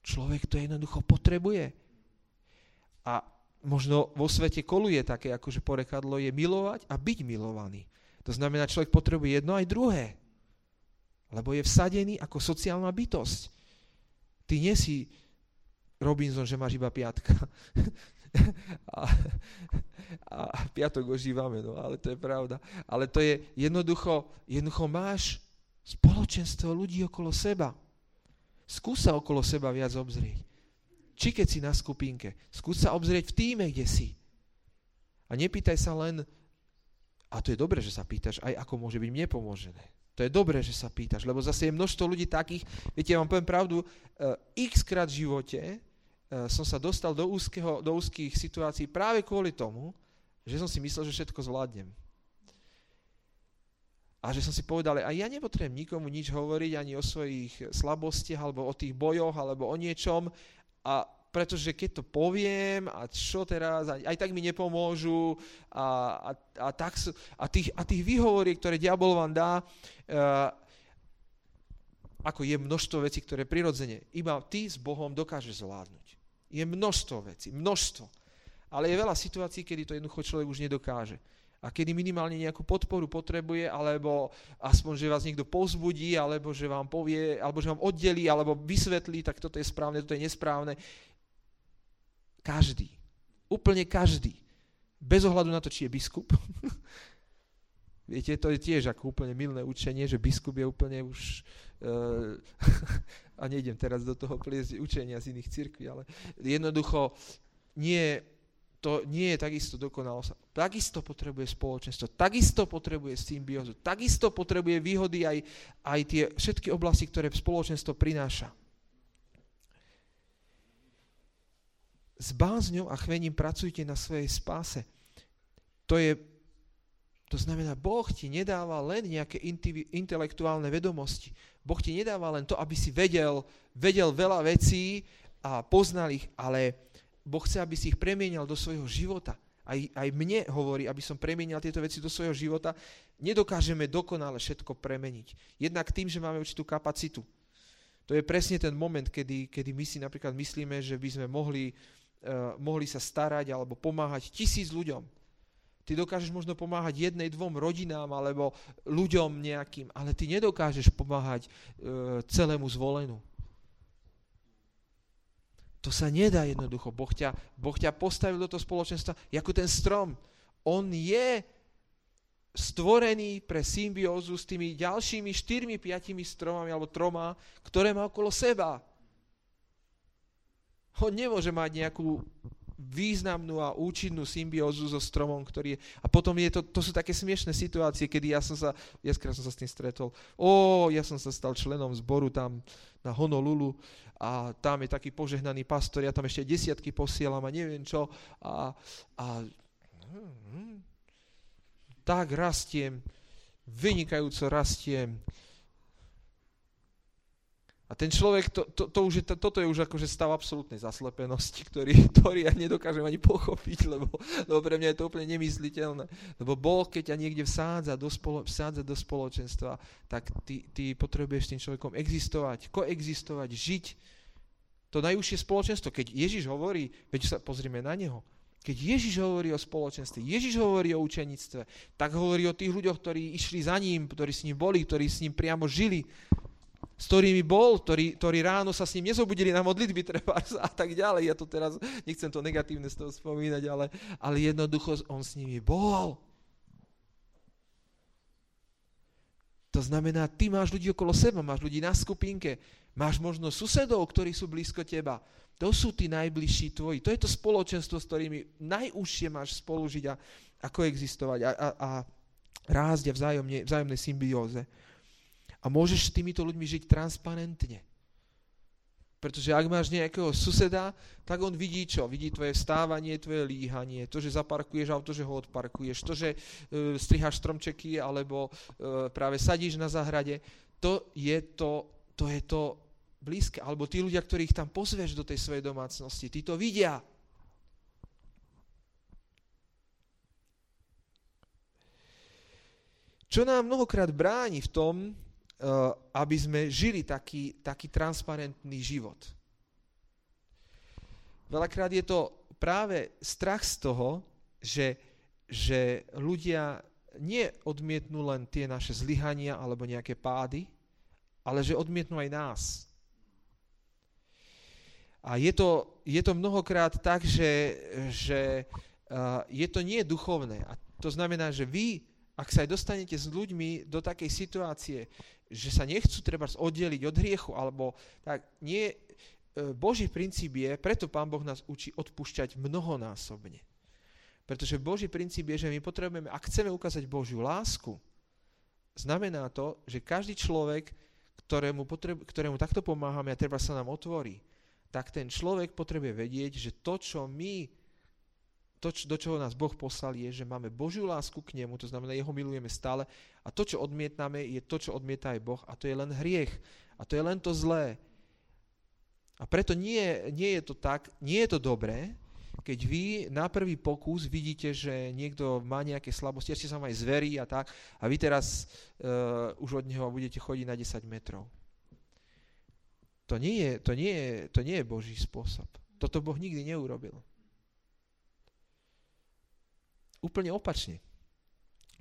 Človek to jednoducho potrebuje. A možno vo svete koluje také akože porekadlo je milovať a byť milovaný. To znamená, človek potrebuje jedno aj druhé. Lebo je vsadený ako sociálna bytosť. Ty nie si Robinson, že máš iba piatka. a, a piatok ožívame, no ale to je pravda. Ale to je jednoducho, jednoducho máš spoločenstvo ľudí okolo seba. Skús sa okolo seba viac obzrieť. Či keď si na skupinke, skús sa obzrieť v týme, kde si. A nepýtaj sa len, A to je dobré, že sa pýtaš, aj ako môže byť mne pomožené. To je dobré, že sa pýtaš, lebo zase je množstvo ľudí takých, viete, ja vám poviem pravdu, uh, x krát v živote uh, som sa dostal do, úzkeho, do úzkých situácií práve kvôli tomu, že som si myslel, že všetko zvládnem. A že som si povedal, a ja nepotrebujem nikomu nič hovoriť ani o svojich slabostiach, alebo o tých bojoch, alebo o niečom. A pretože keď to poviem a čo teraz, aj, aj tak mi nepomôžu a, a, a, tak, a, tých, a tých výhovoriek, ktoré diabol vám dá, uh, ako je množstvo vecí, ktoré prirodzene iba ty s Bohom dokážeš zvládnuť. Je množstvo vecí, množstvo. Ale je veľa situácií, kedy to jednoducho človek už nedokáže. A kedy minimálne nejakú podporu potrebuje, alebo aspoň, že vás niekto povzbudí, alebo že vám povie, alebo že vám oddelí, alebo vysvetlí, tak toto je správne, toto je nesprávne. Každý. Úplne každý. Bez ohľadu na to, či je biskup. Viete, to je tiež ako úplne milné učenie, že biskup je úplne už... Uh, a nejdem teraz do toho pliesť učenia z iných cirkví, ale jednoducho nie, to nie je takisto dokonalosť. Takisto potrebuje spoločenstvo, takisto potrebuje symbiózu, takisto potrebuje výhody aj, aj tie všetky oblasti, ktoré spoločenstvo prináša. S bázňou a chvením pracujte na svojej spáse. To je, to znamená, Boh ti nedáva len nejaké intelektuálne vedomosti. Boh ti nedáva len to, aby si vedel, vedel veľa vecí a poznal ich, ale Boh chce, aby si ich premienial do svojho života. Aj, aj mne hovorí, aby som premienial tieto veci do svojho života. Nedokážeme dokonale všetko premeniť. Jednak tým, že máme určitú kapacitu. To je presne ten moment, kedy, kedy my si napríklad myslíme, že by sme mohli mohli sa starať alebo pomáhať tisíc ľuďom. Ty dokážeš možno pomáhať jednej, dvom rodinám alebo ľuďom nejakým, ale ty nedokážeš pomáhať uh, celému zvolenu. To sa nedá jednoducho. Boh ťa, boh ťa postavil do toho spoločenstva ako ten strom. On je stvorený pre symbiózu s tými ďalšími štyrmi, piatimi stromami alebo troma, ktoré má okolo seba. On nemôže mať nejakú významnú a účinnú symbiózu so stromom, ktorý je... A potom je to, to sú také smiešné situácie, kedy ja som sa, viackrát som sa s tým stretol, ó, ja som sa stal členom zboru tam na Honolulu a tam je taký požehnaný pastor, ja tam ešte desiatky posielam a neviem čo a, a tak rastiem, vynikajúco rastiem, a ten človek, to, to, to už je, to, toto je už akože stav absolútnej zaslepenosti, ktorý, ktorý ja nedokážem ani pochopiť, lebo, lebo pre mňa je to úplne nemysliteľné. Lebo Boh, keď ťa niekde vsádza do, spolo, vsádza do spoločenstva, tak ty, ty potrebuješ s tým človekom existovať, koexistovať, žiť. To najúžšie spoločenstvo, keď Ježiš hovorí, veď sa pozrime na neho, keď Ježiš hovorí o spoločenstve, Ježiš hovorí o učenictve, tak hovorí o tých ľuďoch, ktorí išli za ním, ktorí s ním boli, ktorí s ním priamo žili, s ktorými bol, ktorí, ktorí ráno sa s ním nezobudili na modlitby treba a tak ďalej. Ja to teraz nechcem to negatívne z toho spomínať, ale, ale jednoducho on s nimi bol. To znamená, ty máš ľudí okolo seba, máš ľudí na skupinke, máš možno susedov, ktorí sú blízko teba. To sú tí najbližší tvoji. To je to spoločenstvo, s ktorými najúžšie máš spolužiť a, a koexistovať a, a, a rásť a vzájomne, vzájomnej symbióze. A môžeš s týmito ľuďmi žiť transparentne. Pretože ak máš nejakého suseda, tak on vidí čo? Vidí tvoje vstávanie, tvoje líhanie, to, že zaparkuješ auto, že ho odparkuješ, to, že uh, striháš stromčeky alebo uh, práve sadíš na zahrade. To je to, to je to blízke. Alebo tí ľudia, ktorých tam pozveš do tej svojej domácnosti, tí to vidia. Čo nám mnohokrát bráni v tom, aby sme žili taký, taký transparentný život. Veľakrát je to práve strach z toho, že, že ľudia neodmietnú len tie naše zlyhania alebo nejaké pády, ale že odmietnú aj nás. A je to, je to mnohokrát tak, že, že uh, je to nie duchovné. A to znamená, že vy, ak sa aj dostanete s ľuďmi do takej situácie, že sa nechcú treba oddeliť od hriechu, alebo tak nie, e, Boží princíp je, preto Pán Boh nás učí odpúšťať mnohonásobne. Pretože Boží princíp je, že my potrebujeme, ak chceme ukázať Božiu lásku, znamená to, že každý človek, ktorému, potreb, ktorému takto pomáhame a treba sa nám otvorí, tak ten človek potrebuje vedieť, že to, čo my, to, do čoho nás Boh poslal, je, že máme Božiu lásku k nemu, to znamená, jeho milujeme stále a to, čo odmietname, je to, čo odmieta aj Boh a to je len hriech a to je len to zlé. A preto nie, nie je to tak, nie je to dobré, keď vy na prvý pokus vidíte, že niekto má nejaké slabosti, ešte sa aj zverí a tak, a vy teraz uh, už od neho budete chodiť na 10 metrov. To nie je, to nie je, to nie je Boží spôsob. Toto Boh nikdy neurobil. Úplne opačne.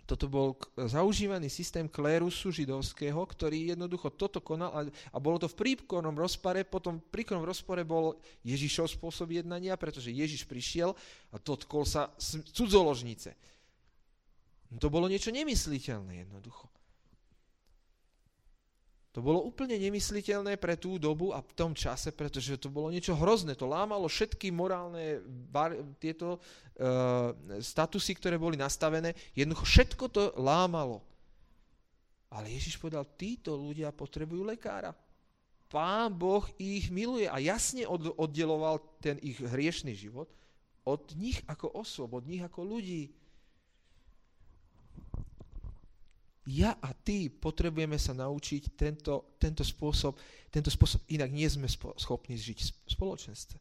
Toto bol zaužívaný systém klérusu židovského, ktorý jednoducho toto konal a, a bolo to v príkornom rozpare, potom v príkornom rozpore bol Ježišov spôsob jednania, pretože Ježiš prišiel a dotkol sa cudzoložnice. To bolo niečo nemysliteľné jednoducho. To bolo úplne nemysliteľné pre tú dobu a v tom čase, pretože to bolo niečo hrozné. To lámalo všetky morálne tieto uh, statusy, ktoré boli nastavené. Jednoducho všetko to lámalo. Ale Ježiš povedal, títo ľudia potrebujú lekára. Pán Boh ich miluje a jasne od, oddeloval ten ich hriešný život od nich ako osob, od nich ako ľudí. Ja a ty potrebujeme sa naučiť tento, tento, spôsob, tento spôsob, inak nie sme schopní žiť v spoločenstve.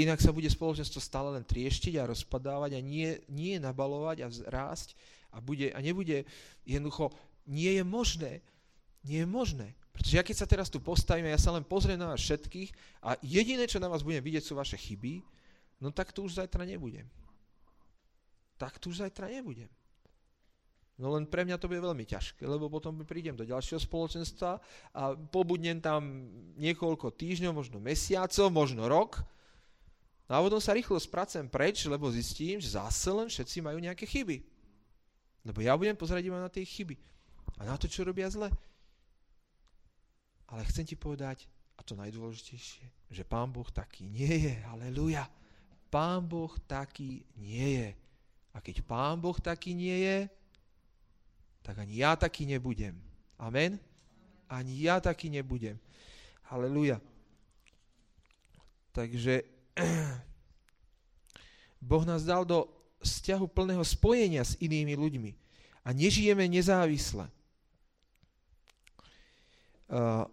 Inak sa bude spoločenstvo stále len trieštiť a rozpadávať a nie, nie nabalovať a rásť a, bude, a nebude jednoducho, nie je možné, nie je možné. Pretože ja keď sa teraz tu postavím, ja sa len pozriem na vás všetkých a jediné, čo na vás budem vidieť, sú vaše chyby, no tak tu už zajtra nebudem. Tak tu už zajtra nebudem. No len pre mňa to bude veľmi ťažké, lebo potom prídem do ďalšieho spoločenstva a pobudnem tam niekoľko týždňov, možno mesiacov, možno rok. No a potom sa rýchlo spracem preč, lebo zistím, že zase len všetci majú nejaké chyby. Lebo ja budem pozerať iba na tie chyby a na to, čo robia zle. Ale chcem ti povedať, a to najdôležitejšie, že Pán Boh taký nie je. Aleluja. Pán Boh taký nie je. A keď Pán Boh taký nie je, tak ani ja taký nebudem. Amen? Ani ja taký nebudem. Haleluja. Takže Boh nás dal do vzťahu plného spojenia s inými ľuďmi a nežijeme nezávisle. Uh,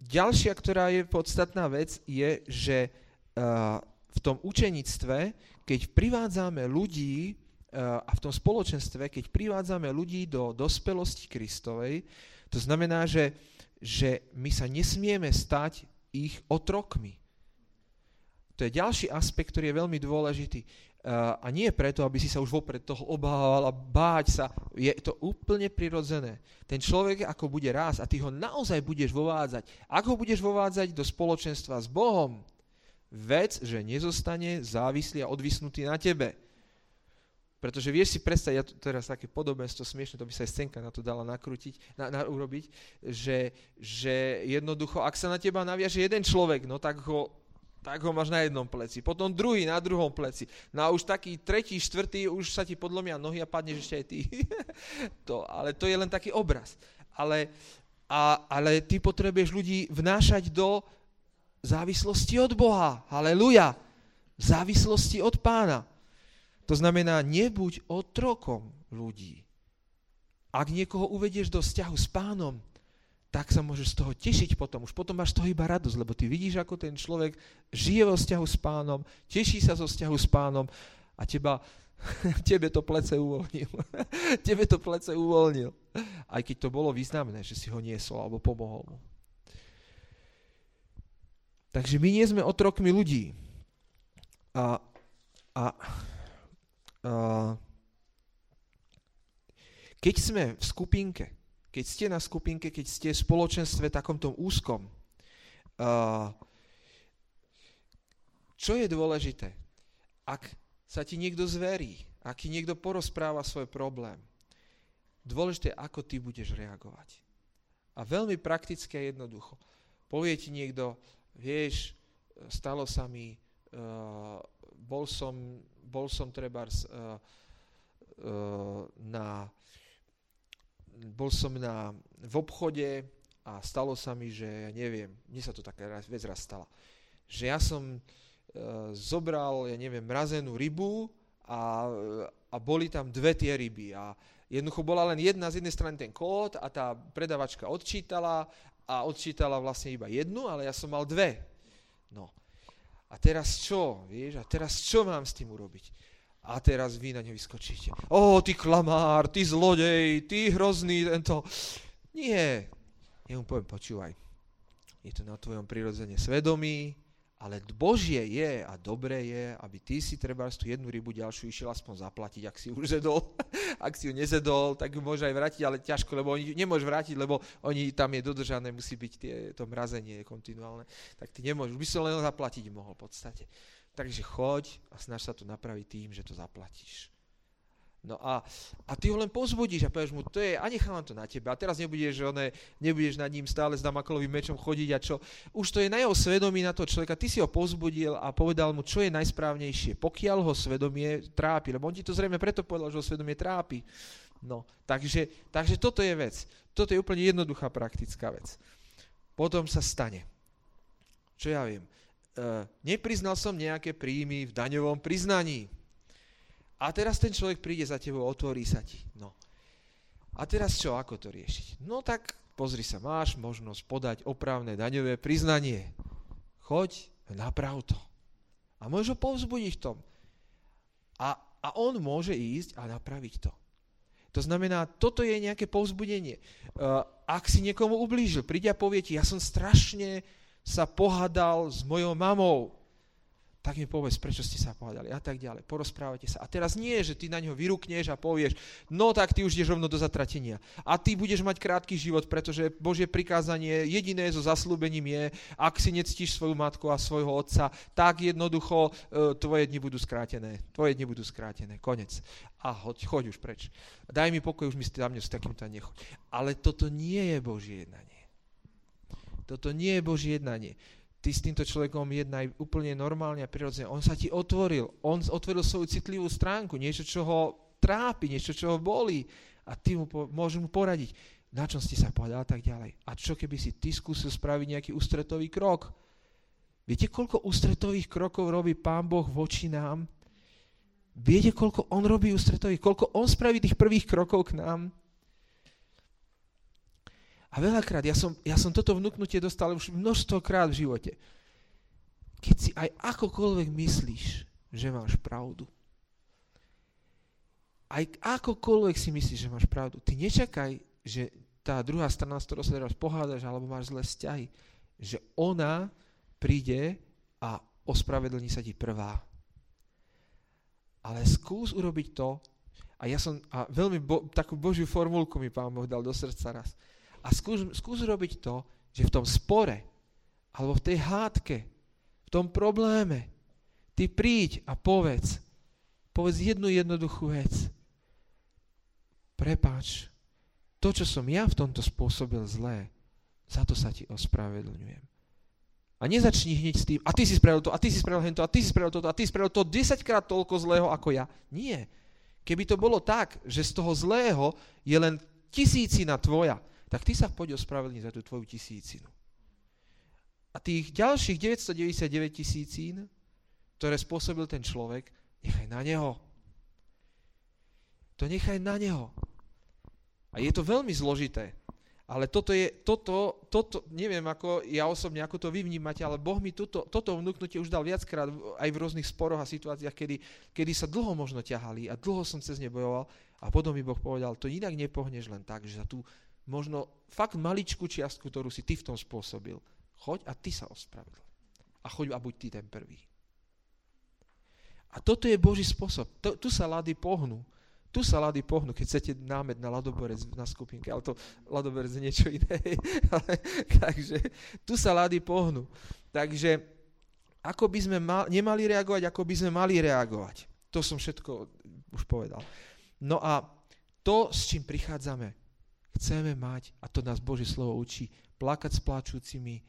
ďalšia, ktorá je podstatná vec, je, že uh, v tom učenictve, keď privádzame ľudí a v tom spoločenstve, keď privádzame ľudí do dospelosti Kristovej, to znamená, že, že my sa nesmieme stať ich otrokmi. To je ďalší aspekt, ktorý je veľmi dôležitý. A nie preto, aby si sa už vopred toho obával a báť sa. Je to úplne prirodzené. Ten človek, ako bude rás a ty ho naozaj budeš vovádzať. Ak ho budeš vovádzať do spoločenstva s Bohom, vec, že nezostane závislý a odvisnutý na tebe. Pretože vieš si predstaviť, ja teraz také podobenstvo smiešne, to by sa aj scénka na to dala nakrútiť, na, na, urobiť, že, že jednoducho, ak sa na teba naviaže jeden človek, no tak ho, tak ho máš na jednom pleci, potom druhý na druhom pleci, no a už taký tretí, štvrtý, už sa ti podlomia nohy a padneš ešte aj ty. to, ale to je len taký obraz. Ale, a, ale ty potrebuješ ľudí vnášať do závislosti od Boha. Haleluja. Závislosti od pána. To znamená, nebuď otrokom ľudí. Ak niekoho uvedieš do vzťahu s pánom, tak sa môžeš z toho tešiť potom. Už potom máš z toho iba radosť, lebo ty vidíš, ako ten človek žije vo vzťahu s pánom, teší sa zo vzťahu s pánom a teba, tebe to plece uvoľnil. tebe to plece uvoľnil. Aj keď to bolo významné, že si ho niesol alebo pomohol mu. Takže my nie sme otrokmi ľudí. A, a keď sme v skupinke, keď ste na skupinke, keď ste v spoločenstve takomto úzkom, čo je dôležité? Ak sa ti niekto zverí, ak ti niekto porozpráva svoj problém, dôležité, ako ty budeš reagovať. A veľmi praktické a jednoducho. Povie ti niekto, vieš, stalo sa mi, uh, bol som bol som trebárs uh, uh, na bol som na, v obchode a stalo sa mi, že ja neviem, mne sa to taká vec raz stala, že ja som uh, zobral, ja neviem, mrazenú rybu a, a boli tam dve tie ryby a jednoducho bola len jedna z jednej strany ten kód a tá predavačka odčítala a odčítala vlastne iba jednu, ale ja som mal dve. No. A teraz čo, vieš, a teraz čo mám s tým urobiť? A teraz vy na ňu vyskočíte. Ó, ty klamár, ty zlodej, ty hrozný, tento. Nie. Ja mu poviem, počúvaj. Je to na tvojom prirodzene svedomí, ale Božie je a dobré je, aby ty si treba tú jednu rybu ďalšiu išiel aspoň zaplatiť, ak si už zedol. ak si ju nezedol, tak ju môže aj vrátiť, ale ťažko, lebo oni nemôžeš vrátiť, lebo oni tam je dodržané, musí byť tie, to mrazenie kontinuálne. Tak ty nemôžeš, by si len zaplatiť mohol v podstate. Takže choď a snaž sa to napraviť tým, že to zaplatíš. No a, a ty ho len pozbudíš a povieš mu, to je, a nechávam to na tebe. A teraz nebudeš, one, nebudeš nad ním stále s Damakolovým mečom chodiť a čo. Už to je na jeho svedomí na toho človeka. Ty si ho pozbudil a povedal mu, čo je najsprávnejšie. Pokiaľ ho svedomie trápi, lebo on ti to zrejme preto povedal, že ho svedomie trápi. No, takže, takže toto je vec. Toto je úplne jednoduchá praktická vec. Potom sa stane. Čo ja viem uh, nepriznal som nejaké príjmy v daňovom priznaní. A teraz ten človek príde za tebou, otvorí sa ti. No. A teraz čo, ako to riešiť? No tak pozri sa, máš možnosť podať opravné daňové priznanie. Choď, naprav to. A môžeš ho povzbudiť v tom. A, a on môže ísť a napraviť to. To znamená, toto je nejaké povzbudenie. Uh, ak si niekomu ublížil, príde a povie ti, ja som strašne sa pohádal s mojou mamou, tak mi povedz, prečo ste sa pohádali a tak ďalej. Porozprávajte sa. A teraz nie, že ty na ňo vyrukneš a povieš, no tak ty už ideš rovno do zatratenia. A ty budeš mať krátky život, pretože Božie prikázanie jediné so zaslúbením je, ak si nectíš svoju matku a svojho otca, tak jednoducho e, tvoje dni budú skrátené. Tvoje dni budú skrátené. Konec. A hoď, choď už preč. Daj mi pokoj, už mi tam s takýmto nechoď. Ale toto nie je Božie jednanie. Toto nie je Božie jednanie. Ty s týmto človekom jednaj úplne normálne a prirodzene. On sa ti otvoril. On otvoril svoju citlivú stránku, niečo, čo ho trápi, niečo, čo ho bolí. A ty mu po, môžeš mu poradiť, na čom ste sa povedali a tak ďalej. A čo keby si ty skúsil spraviť nejaký ústretový krok? Viete, koľko ústretových krokov robí Pán Boh voči nám? Viete, koľko On robí ústretových, koľko On spraví tých prvých krokov k nám? A veľakrát, ja som, ja som toto vnúknutie dostal už množstvo krát v živote. Keď si aj akokoľvek myslíš, že máš pravdu, aj akokoľvek si myslíš, že máš pravdu, ty nečakaj, že tá druhá strana, s ktorou sa teraz pohádaš, alebo máš zlé vzťahy, že ona príde a ospravedlní sa ti prvá. Ale skús urobiť to, a ja som, a veľmi bo, takú božiu formulku mi pán Boh dal do srdca raz, a skús, skús robiť to, že v tom spore, alebo v tej hádke, v tom probléme, ty príď a povedz, povedz jednu jednoduchú vec. Prepáč, to, čo som ja v tomto spôsobil zlé, za to sa ti ospravedlňujem. A nezačni hneď s tým, a ty si spravil to, a ty si spravil hento, a ty si spravil toto, a ty si spravil to desaťkrát toľko zlého ako ja. Nie. Keby to bolo tak, že z toho zlého je len tisícina tvoja, tak ty sa poď ospravedlniť za tú tvoju tisícinu. A tých ďalších 999 tisícín, ktoré spôsobil ten človek, nechaj na neho. To nechaj na neho. A je to veľmi zložité. Ale toto je, toto, toto, neviem ako, ja osobne, ako to vy vnímate, ale Boh mi toto, toto vnúknutie už dal viackrát aj v rôznych sporoch a situáciách, kedy, kedy sa dlho možno ťahali a dlho som cez ne bojoval a potom mi Boh povedal, to inak nepohneš len tak, že sa tu možno fakt maličkú čiastku, ktorú si ty v tom spôsobil. Choď a ty sa ospravedl. A choď a buď ty ten prvý. A toto je Boží spôsob. To, tu sa lady pohnú. Tu sa lady pohnú, keď chcete námed na ladoborec na skupinke, ale to ladoborec je niečo iné. takže tu sa lady pohnú. Takže ako by sme mal, nemali reagovať, ako by sme mali reagovať. To som všetko už povedal. No a to, s čím prichádzame, chceme mať, a to nás Božie slovo učí, plakať s plačúcimi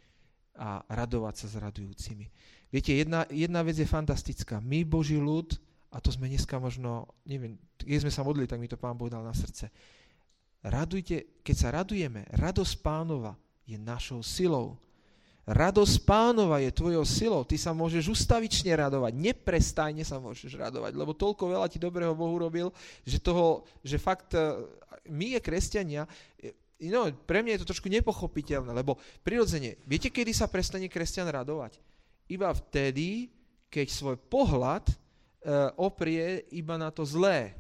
a radovať sa s radujúcimi. Viete, jedna, jedna vec je fantastická. My, Boží ľud, a to sme dneska možno, neviem, keď sme sa modlili, tak mi to Pán Boh dal na srdce. Radujte, keď sa radujeme, radosť pánova je našou silou. Radosť pánova je tvojou silou. Ty sa môžeš ustavične radovať. Neprestajne sa môžeš radovať, lebo toľko veľa ti dobrého Bohu robil, že, toho, že fakt e, my je kresťania, e, no, pre mňa je to trošku nepochopiteľné, lebo prirodzene, viete, kedy sa prestane kresťan radovať? Iba vtedy, keď svoj pohľad e, oprie iba na to zlé.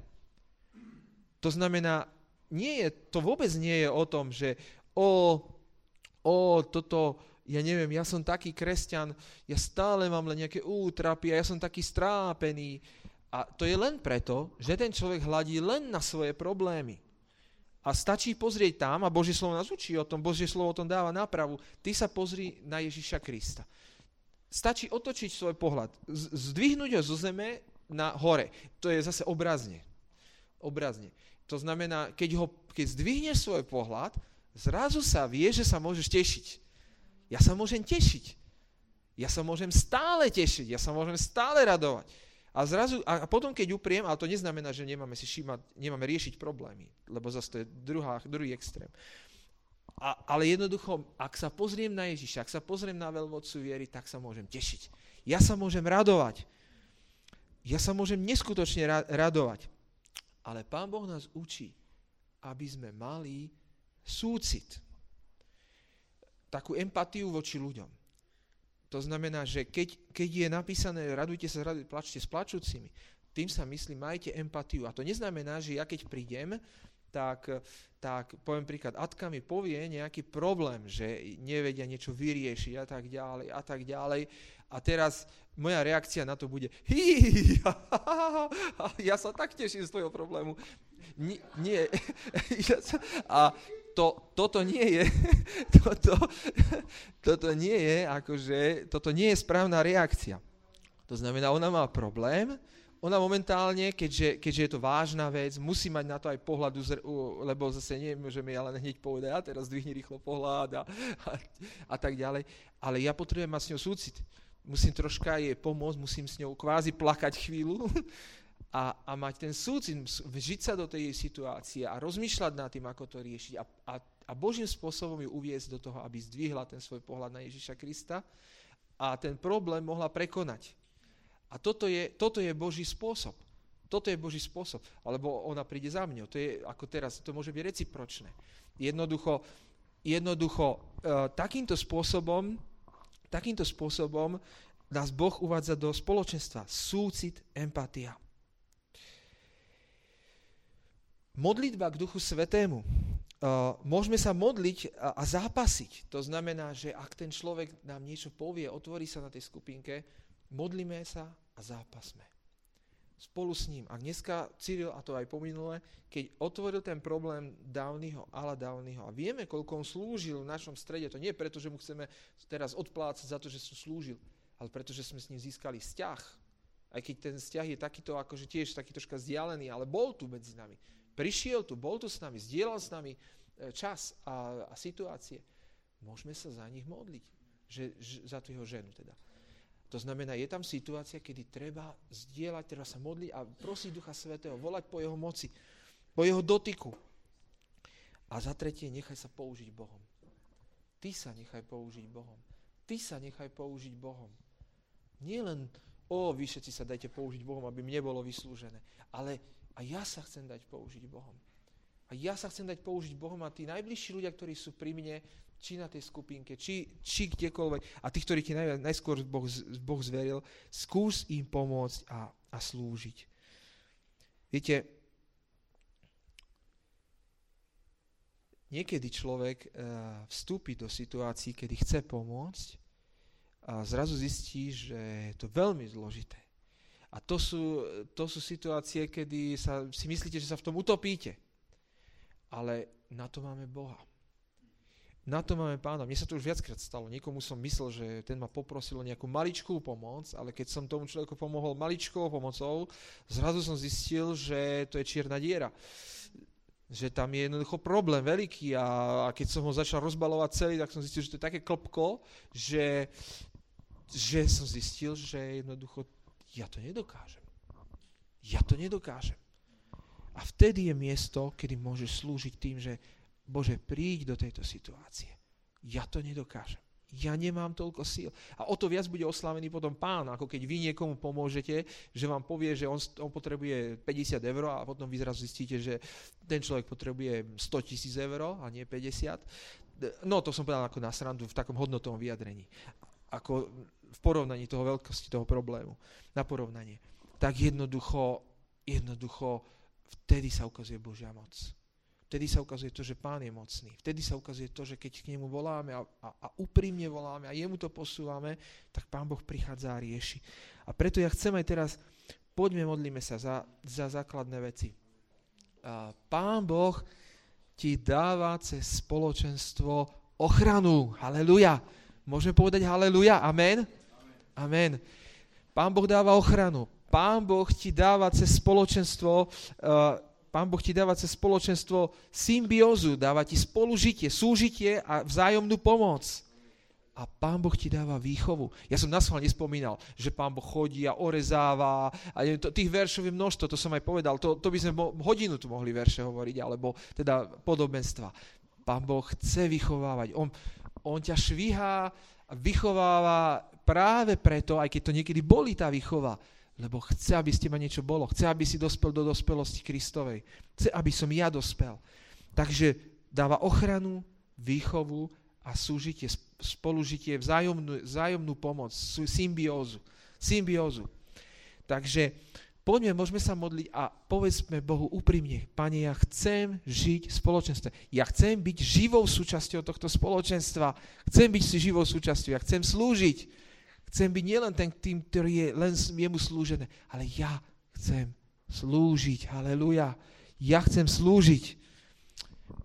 To znamená, nie je, to vôbec nie je o tom, že o, o toto ja neviem, ja som taký kresťan, ja stále mám len nejaké útrapy a ja som taký strápený. A to je len preto, že ten človek hladí len na svoje problémy. A stačí pozrieť tam, a Božie slovo nás učí o tom, Božie slovo o tom dáva nápravu, ty sa pozri na Ježiša Krista. Stačí otočiť svoj pohľad, zdvihnúť ho zo zeme na hore. To je zase obrazne. Obrazne. To znamená, keď, ho, keď zdvihneš svoj pohľad, zrazu sa vie, že sa môžeš tešiť. Ja sa môžem tešiť. Ja sa môžem stále tešiť, ja sa môžem stále radovať. A zrazu, a potom keď upriem, ale to neznamená, že nemáme si šímať, nemáme riešiť problémy, lebo zase to je druhá, druhý extrém. A, ale jednoducho, ak sa pozriem na Ježiša, ak sa pozriem na veľvodcu viery, tak sa môžem tešiť. Ja sa môžem radovať. Ja sa môžem neskutočne ra- radovať. Ale Pán Boh nás učí, aby sme mali súcit takú empatiu voči ľuďom. To znamená, že keď, keď je napísané radujte sa, radujte, plačte s plačúcimi, tým sa myslí, majte empatiu. A to neznamená, že ja keď prídem, tak, tak poviem príklad, Atka mi povie nejaký problém, že nevedia niečo vyriešiť a tak ďalej a tak ďalej. A teraz moja reakcia na to bude, hí, ja sa tak teším z tvojho problému. Nie, nie. a to, toto nie je, toto, toto nie je, akože, toto nie je správna reakcia. To znamená, ona má problém, ona momentálne, keďže, keďže je to vážna vec, musí mať na to aj pohľad, lebo zase nemôžeme ja len hneď povedať, a teraz zdvihni rýchlo pohľad a, a, a tak ďalej. Ale ja potrebujem mať s ňou súcit. Musím troška jej pomôcť, musím s ňou kvázi plakať chvíľu a, a mať ten súcit, vžiť sa do tej situácie a rozmýšľať nad tým, ako to riešiť a, a, a Božím spôsobom ju uviezť do toho, aby zdvihla ten svoj pohľad na Ježiša Krista a ten problém mohla prekonať. A toto je, toto je Boží spôsob. Toto je Boží spôsob. Alebo ona príde za mňou. To je ako teraz, to môže byť recipročné. Jednoducho, jednoducho e, takýmto spôsobom, takýmto spôsobom nás Boh uvádza do spoločenstva. Súcit, empatia. Modlitba k Duchu Svetému. Uh, môžeme sa modliť a, zápasiť. To znamená, že ak ten človek nám niečo povie, otvorí sa na tej skupinke, modlíme sa a zápasme. Spolu s ním. A dneska Cyril, a to aj pominule, keď otvoril ten problém Dávnyho, Ala Dávnyho, a vieme, koľko on slúžil v našom strede, to nie je preto, že mu chceme teraz odplácať za to, že som slúžil, ale preto, že sme s ním získali vzťah. Aj keď ten vzťah je takýto, akože tiež taký troška vzdialený, ale bol tu medzi nami prišiel tu, bol tu s nami, zdieľal s nami e, čas a, a situácie, môžeme sa za nich modliť. Že, že, za tú jeho ženu teda. To znamená, je tam situácia, kedy treba zdieľať, treba sa modliť a prosiť Ducha Svetého, volať po jeho moci, po jeho dotyku. A za tretie, nechaj sa použiť Bohom. Ty sa nechaj použiť Bohom. Ty sa nechaj použiť Bohom. Nie len, o, vy všetci sa dajte použiť Bohom, aby mne bolo vyslúžené, ale a ja sa chcem dať použiť Bohom. A ja sa chcem dať použiť Bohom a tí najbližší ľudia, ktorí sú pri mne, či na tej skupinke, či, či kdekoľvek, a tí, ktorí ti naj, najskôr boh, boh zveril, skús im pomôcť a, a slúžiť. Viete, niekedy človek uh, vstúpi do situácií, kedy chce pomôcť a zrazu zistí, že je to veľmi zložité. A to sú, to sú situácie, kedy sa, si myslíte, že sa v tom utopíte. Ale na to máme Boha. Na to máme pána. Mne sa to už viackrát stalo. Niekomu som myslel, že ten ma poprosil o nejakú maličkú pomoc, ale keď som tomu človeku pomohol maličkou pomocou, zrazu som zistil, že to je čierna diera. Že tam je jednoducho problém veľký a, a keď som ho začal rozbalovať celý, tak som zistil, že to je také klopko, že, že som zistil, že jednoducho ja to nedokážem. Ja to nedokážem. A vtedy je miesto, kedy môžeš slúžiť tým, že Bože, príď do tejto situácie. Ja to nedokážem. Ja nemám toľko síl. A o to viac bude oslavený potom pán, ako keď vy niekomu pomôžete, že vám povie, že on, on potrebuje 50 eur a potom vy zrazu zistíte, že ten človek potrebuje 100 tisíc eur a nie 50. No to som povedal ako na srandu v takom hodnotovom vyjadrení. Ako v porovnaní toho veľkosti toho problému. Na porovnanie. Tak jednoducho, jednoducho vtedy sa ukazuje Božia moc. Vtedy sa ukazuje to, že Pán je mocný. Vtedy sa ukazuje to, že keď k nemu voláme a, a, a úprimne voláme a jemu to posúvame, tak Pán Boh prichádza a rieši. A preto ja chcem aj teraz, poďme, modlíme sa za, za základné veci. A Pán Boh ti dáva cez spoločenstvo ochranu. Haleluja. Môžeme povedať haleluja. Amen. Amen. Pán Boh dáva ochranu. Pán Boh ti dáva cez spoločenstvo uh, Pán Boh ti dáva cez spoločenstvo symbiózu, dáva ti spolužitie, súžitie a vzájomnú pomoc. A Pán Boh ti dáva výchovu. Ja som na nespomínal, že Pán Boh chodí a orezáva. A to, tých veršov je množstvo, to som aj povedal. To, to by sme mo, hodinu tu mohli verše hovoriť, alebo teda podobenstva. Pán Boh chce vychovávať. On, on ťa švihá a vychováva práve preto, aj keď to niekedy bolí tá výchova, lebo chce, aby ste ma niečo bolo. Chce, aby si dospel do dospelosti Kristovej. Chce, aby som ja dospel. Takže dáva ochranu, výchovu a súžitie, spolužitie, vzájomnú, vzájomnú pomoc, symbiózu. Symbiózu. Takže poďme, môžeme sa modliť a povedzme Bohu úprimne, Pane, ja chcem žiť v spoločenstve. Ja chcem byť živou súčasťou tohto spoločenstva. Chcem byť si živou súčasťou. Ja chcem slúžiť Chcem byť nielen ten tým, ktorý je len jemu slúžené, ale ja chcem slúžiť. Haleluja. Ja chcem slúžiť.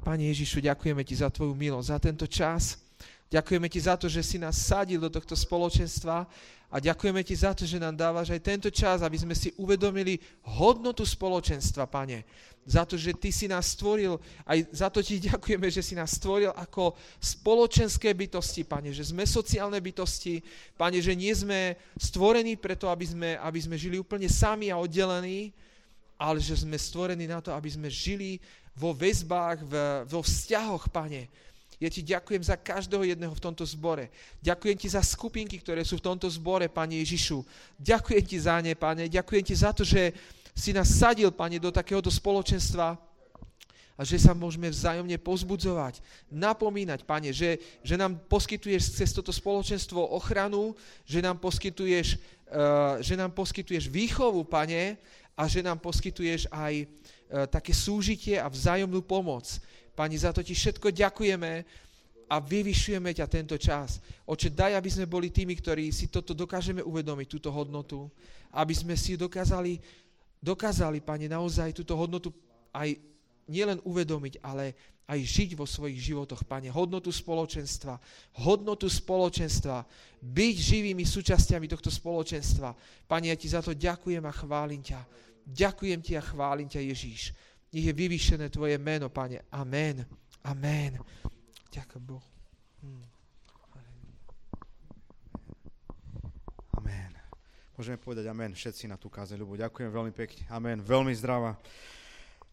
Pane Ježišu, ďakujeme Ti za Tvoju milosť, za tento čas. Ďakujeme Ti za to, že si nás sadil do tohto spoločenstva a ďakujeme Ti za to, že nám dávaš aj tento čas, aby sme si uvedomili hodnotu spoločenstva, Pane za to, že Ty si nás stvoril, aj za to Ti ďakujeme, že si nás stvoril ako spoločenské bytosti, Pane, že sme sociálne bytosti, Pane, že nie sme stvorení preto, aby sme, aby sme žili úplne sami a oddelení, ale že sme stvorení na to, aby sme žili vo väzbách, v, vo vzťahoch, Pane. Ja ti ďakujem za každého jedného v tomto zbore. Ďakujem ti za skupinky, ktoré sú v tomto zbore, Pane Ježišu. Ďakujem ti za ne, Pane. Ďakujem ti za to, že si nás sadil, Pane, do takéhoto spoločenstva a že sa môžeme vzájomne pozbudzovať, napomínať, Pane, že, že nám poskytuješ cez toto spoločenstvo ochranu, že nám poskytuješ, uh, že nám poskytuješ výchovu, Pane, a že nám poskytuješ aj uh, také súžitie a vzájomnú pomoc. Pani, za to ti všetko ďakujeme a vyvyšujeme ťa tento čas. Oče, daj, aby sme boli tými, ktorí si toto dokážeme uvedomiť, túto hodnotu, aby sme si dokázali dokázali, Pane, naozaj túto hodnotu aj nielen uvedomiť, ale aj žiť vo svojich životoch, Pane, hodnotu spoločenstva, hodnotu spoločenstva, byť živými súčasťami tohto spoločenstva. Pane, ja Ti za to ďakujem a chválim ťa. Ďakujem Ti a chválim ťa, Ježíš. Nech je vyvýšené Tvoje meno, Pane. Amen. Amen. Ďakujem Bohu. Hmm. Môžeme povedať amen všetci na tú kázeň, ľubo. Ďakujem veľmi pekne. Amen. Veľmi zdravá.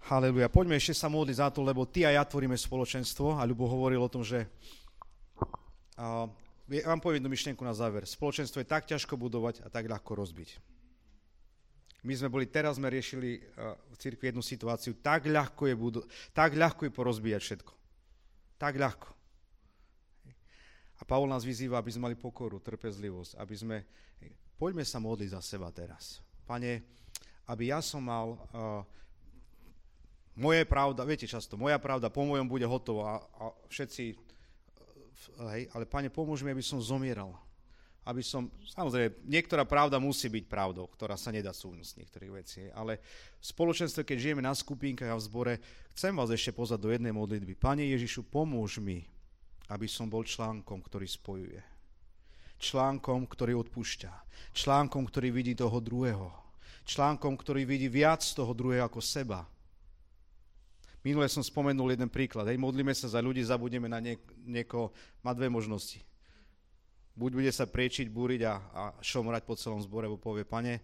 Haleluja. Poďme ešte sa modliť za to, lebo ty a ja tvoríme spoločenstvo a Ľubo hovoril o tom, že uh, ja vám poviem jednu myšlienku na záver. Spoločenstvo je tak ťažko budovať a tak ľahko rozbiť. My sme boli, teraz sme riešili v cirkvi jednu situáciu, tak ľahko je, budu- tak ľahko je porozbíjať všetko. Tak ľahko. A Pavol nás vyzýva, aby sme mali pokoru, trpezlivosť, aby sme Poďme sa modliť za seba teraz. Pane, aby ja som mal uh, moje pravda, viete často, moja pravda po mojom bude hotová a, všetci, uh, hej, ale pane, pomôž mi, aby som zomieral. Aby som, samozrejme, niektorá pravda musí byť pravdou, ktorá sa nedá súvniť z niektorých vecí, ale v spoločenstve, keď žijeme na skupinkách a v zbore, chcem vás ešte pozvať do jednej modlitby. Pane Ježišu, pomôž mi, aby som bol článkom, ktorý spojuje článkom, ktorý odpúšťa, článkom, ktorý vidí toho druhého, článkom, ktorý vidí viac toho druhého ako seba. Minule som spomenul jeden príklad. Hej, modlíme sa za ľudí, zabudneme na niek- niekoho. Má dve možnosti. Buď bude sa priečiť, búriť a, a šomrať po celom zbore, bo povie, pane,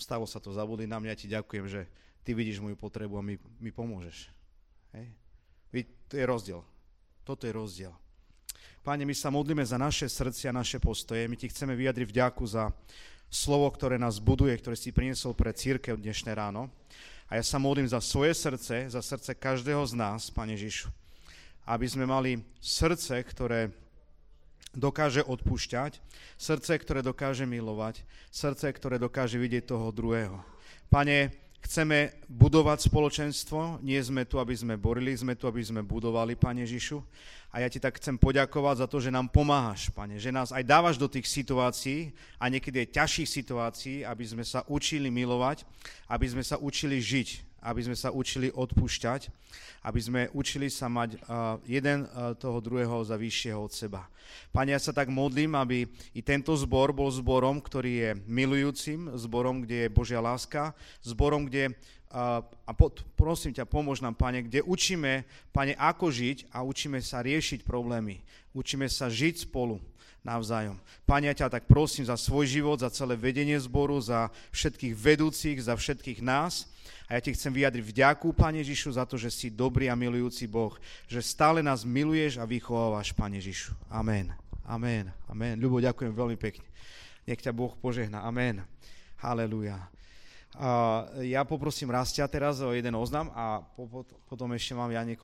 stalo sa to, zabudli na mňa, ti ďakujem, že ty vidíš moju potrebu a mi, mi pomôžeš. Hej. To je rozdiel. Toto je rozdiel. Páne, my sa modlíme za naše srdcia, naše postoje. My ti chceme vyjadriť vďaku za slovo, ktoré nás buduje, ktoré si priniesol pre církev dnešné ráno. A ja sa modlím za svoje srdce, za srdce každého z nás, Pane Žišu. Aby sme mali srdce, ktoré dokáže odpúšťať, srdce, ktoré dokáže milovať, srdce, ktoré dokáže vidieť toho druhého. Pane, Chceme budovať spoločenstvo, nie sme tu, aby sme borili, sme tu, aby sme budovali, Pane Žišu. A ja ti tak chcem poďakovať za to, že nám pomáhaš, Pane, že nás aj dávaš do tých situácií a niekedy aj ťažších situácií, aby sme sa učili milovať, aby sme sa učili žiť, aby sme sa učili odpúšťať, aby sme učili sa mať uh, jeden uh, toho druhého za vyššieho od seba. Pane, ja sa tak modlím, aby i tento zbor bol zborom, ktorý je milujúcim, zborom, kde je Božia láska, zborom, kde uh, a pod, prosím ťa, pomôž nám, Pane, kde učíme, Pane, ako žiť a učíme sa riešiť problémy. Učíme sa žiť spolu navzájom. Pane, ja ťa tak prosím za svoj život, za celé vedenie zboru, za všetkých vedúcich, za všetkých nás. A ja ti chcem vyjadriť vďaku, Pane Ježišu, za to, že si dobrý a milujúci Boh, že stále nás miluješ a vychovávaš, Pane Ježišu. Amen. Amen. Amen. Ľubo, ďakujem veľmi pekne. Nech ťa Boh požehna. Amen. Haleluja. ja poprosím Rastia teraz o jeden oznam a potom ešte mám ja niekoho.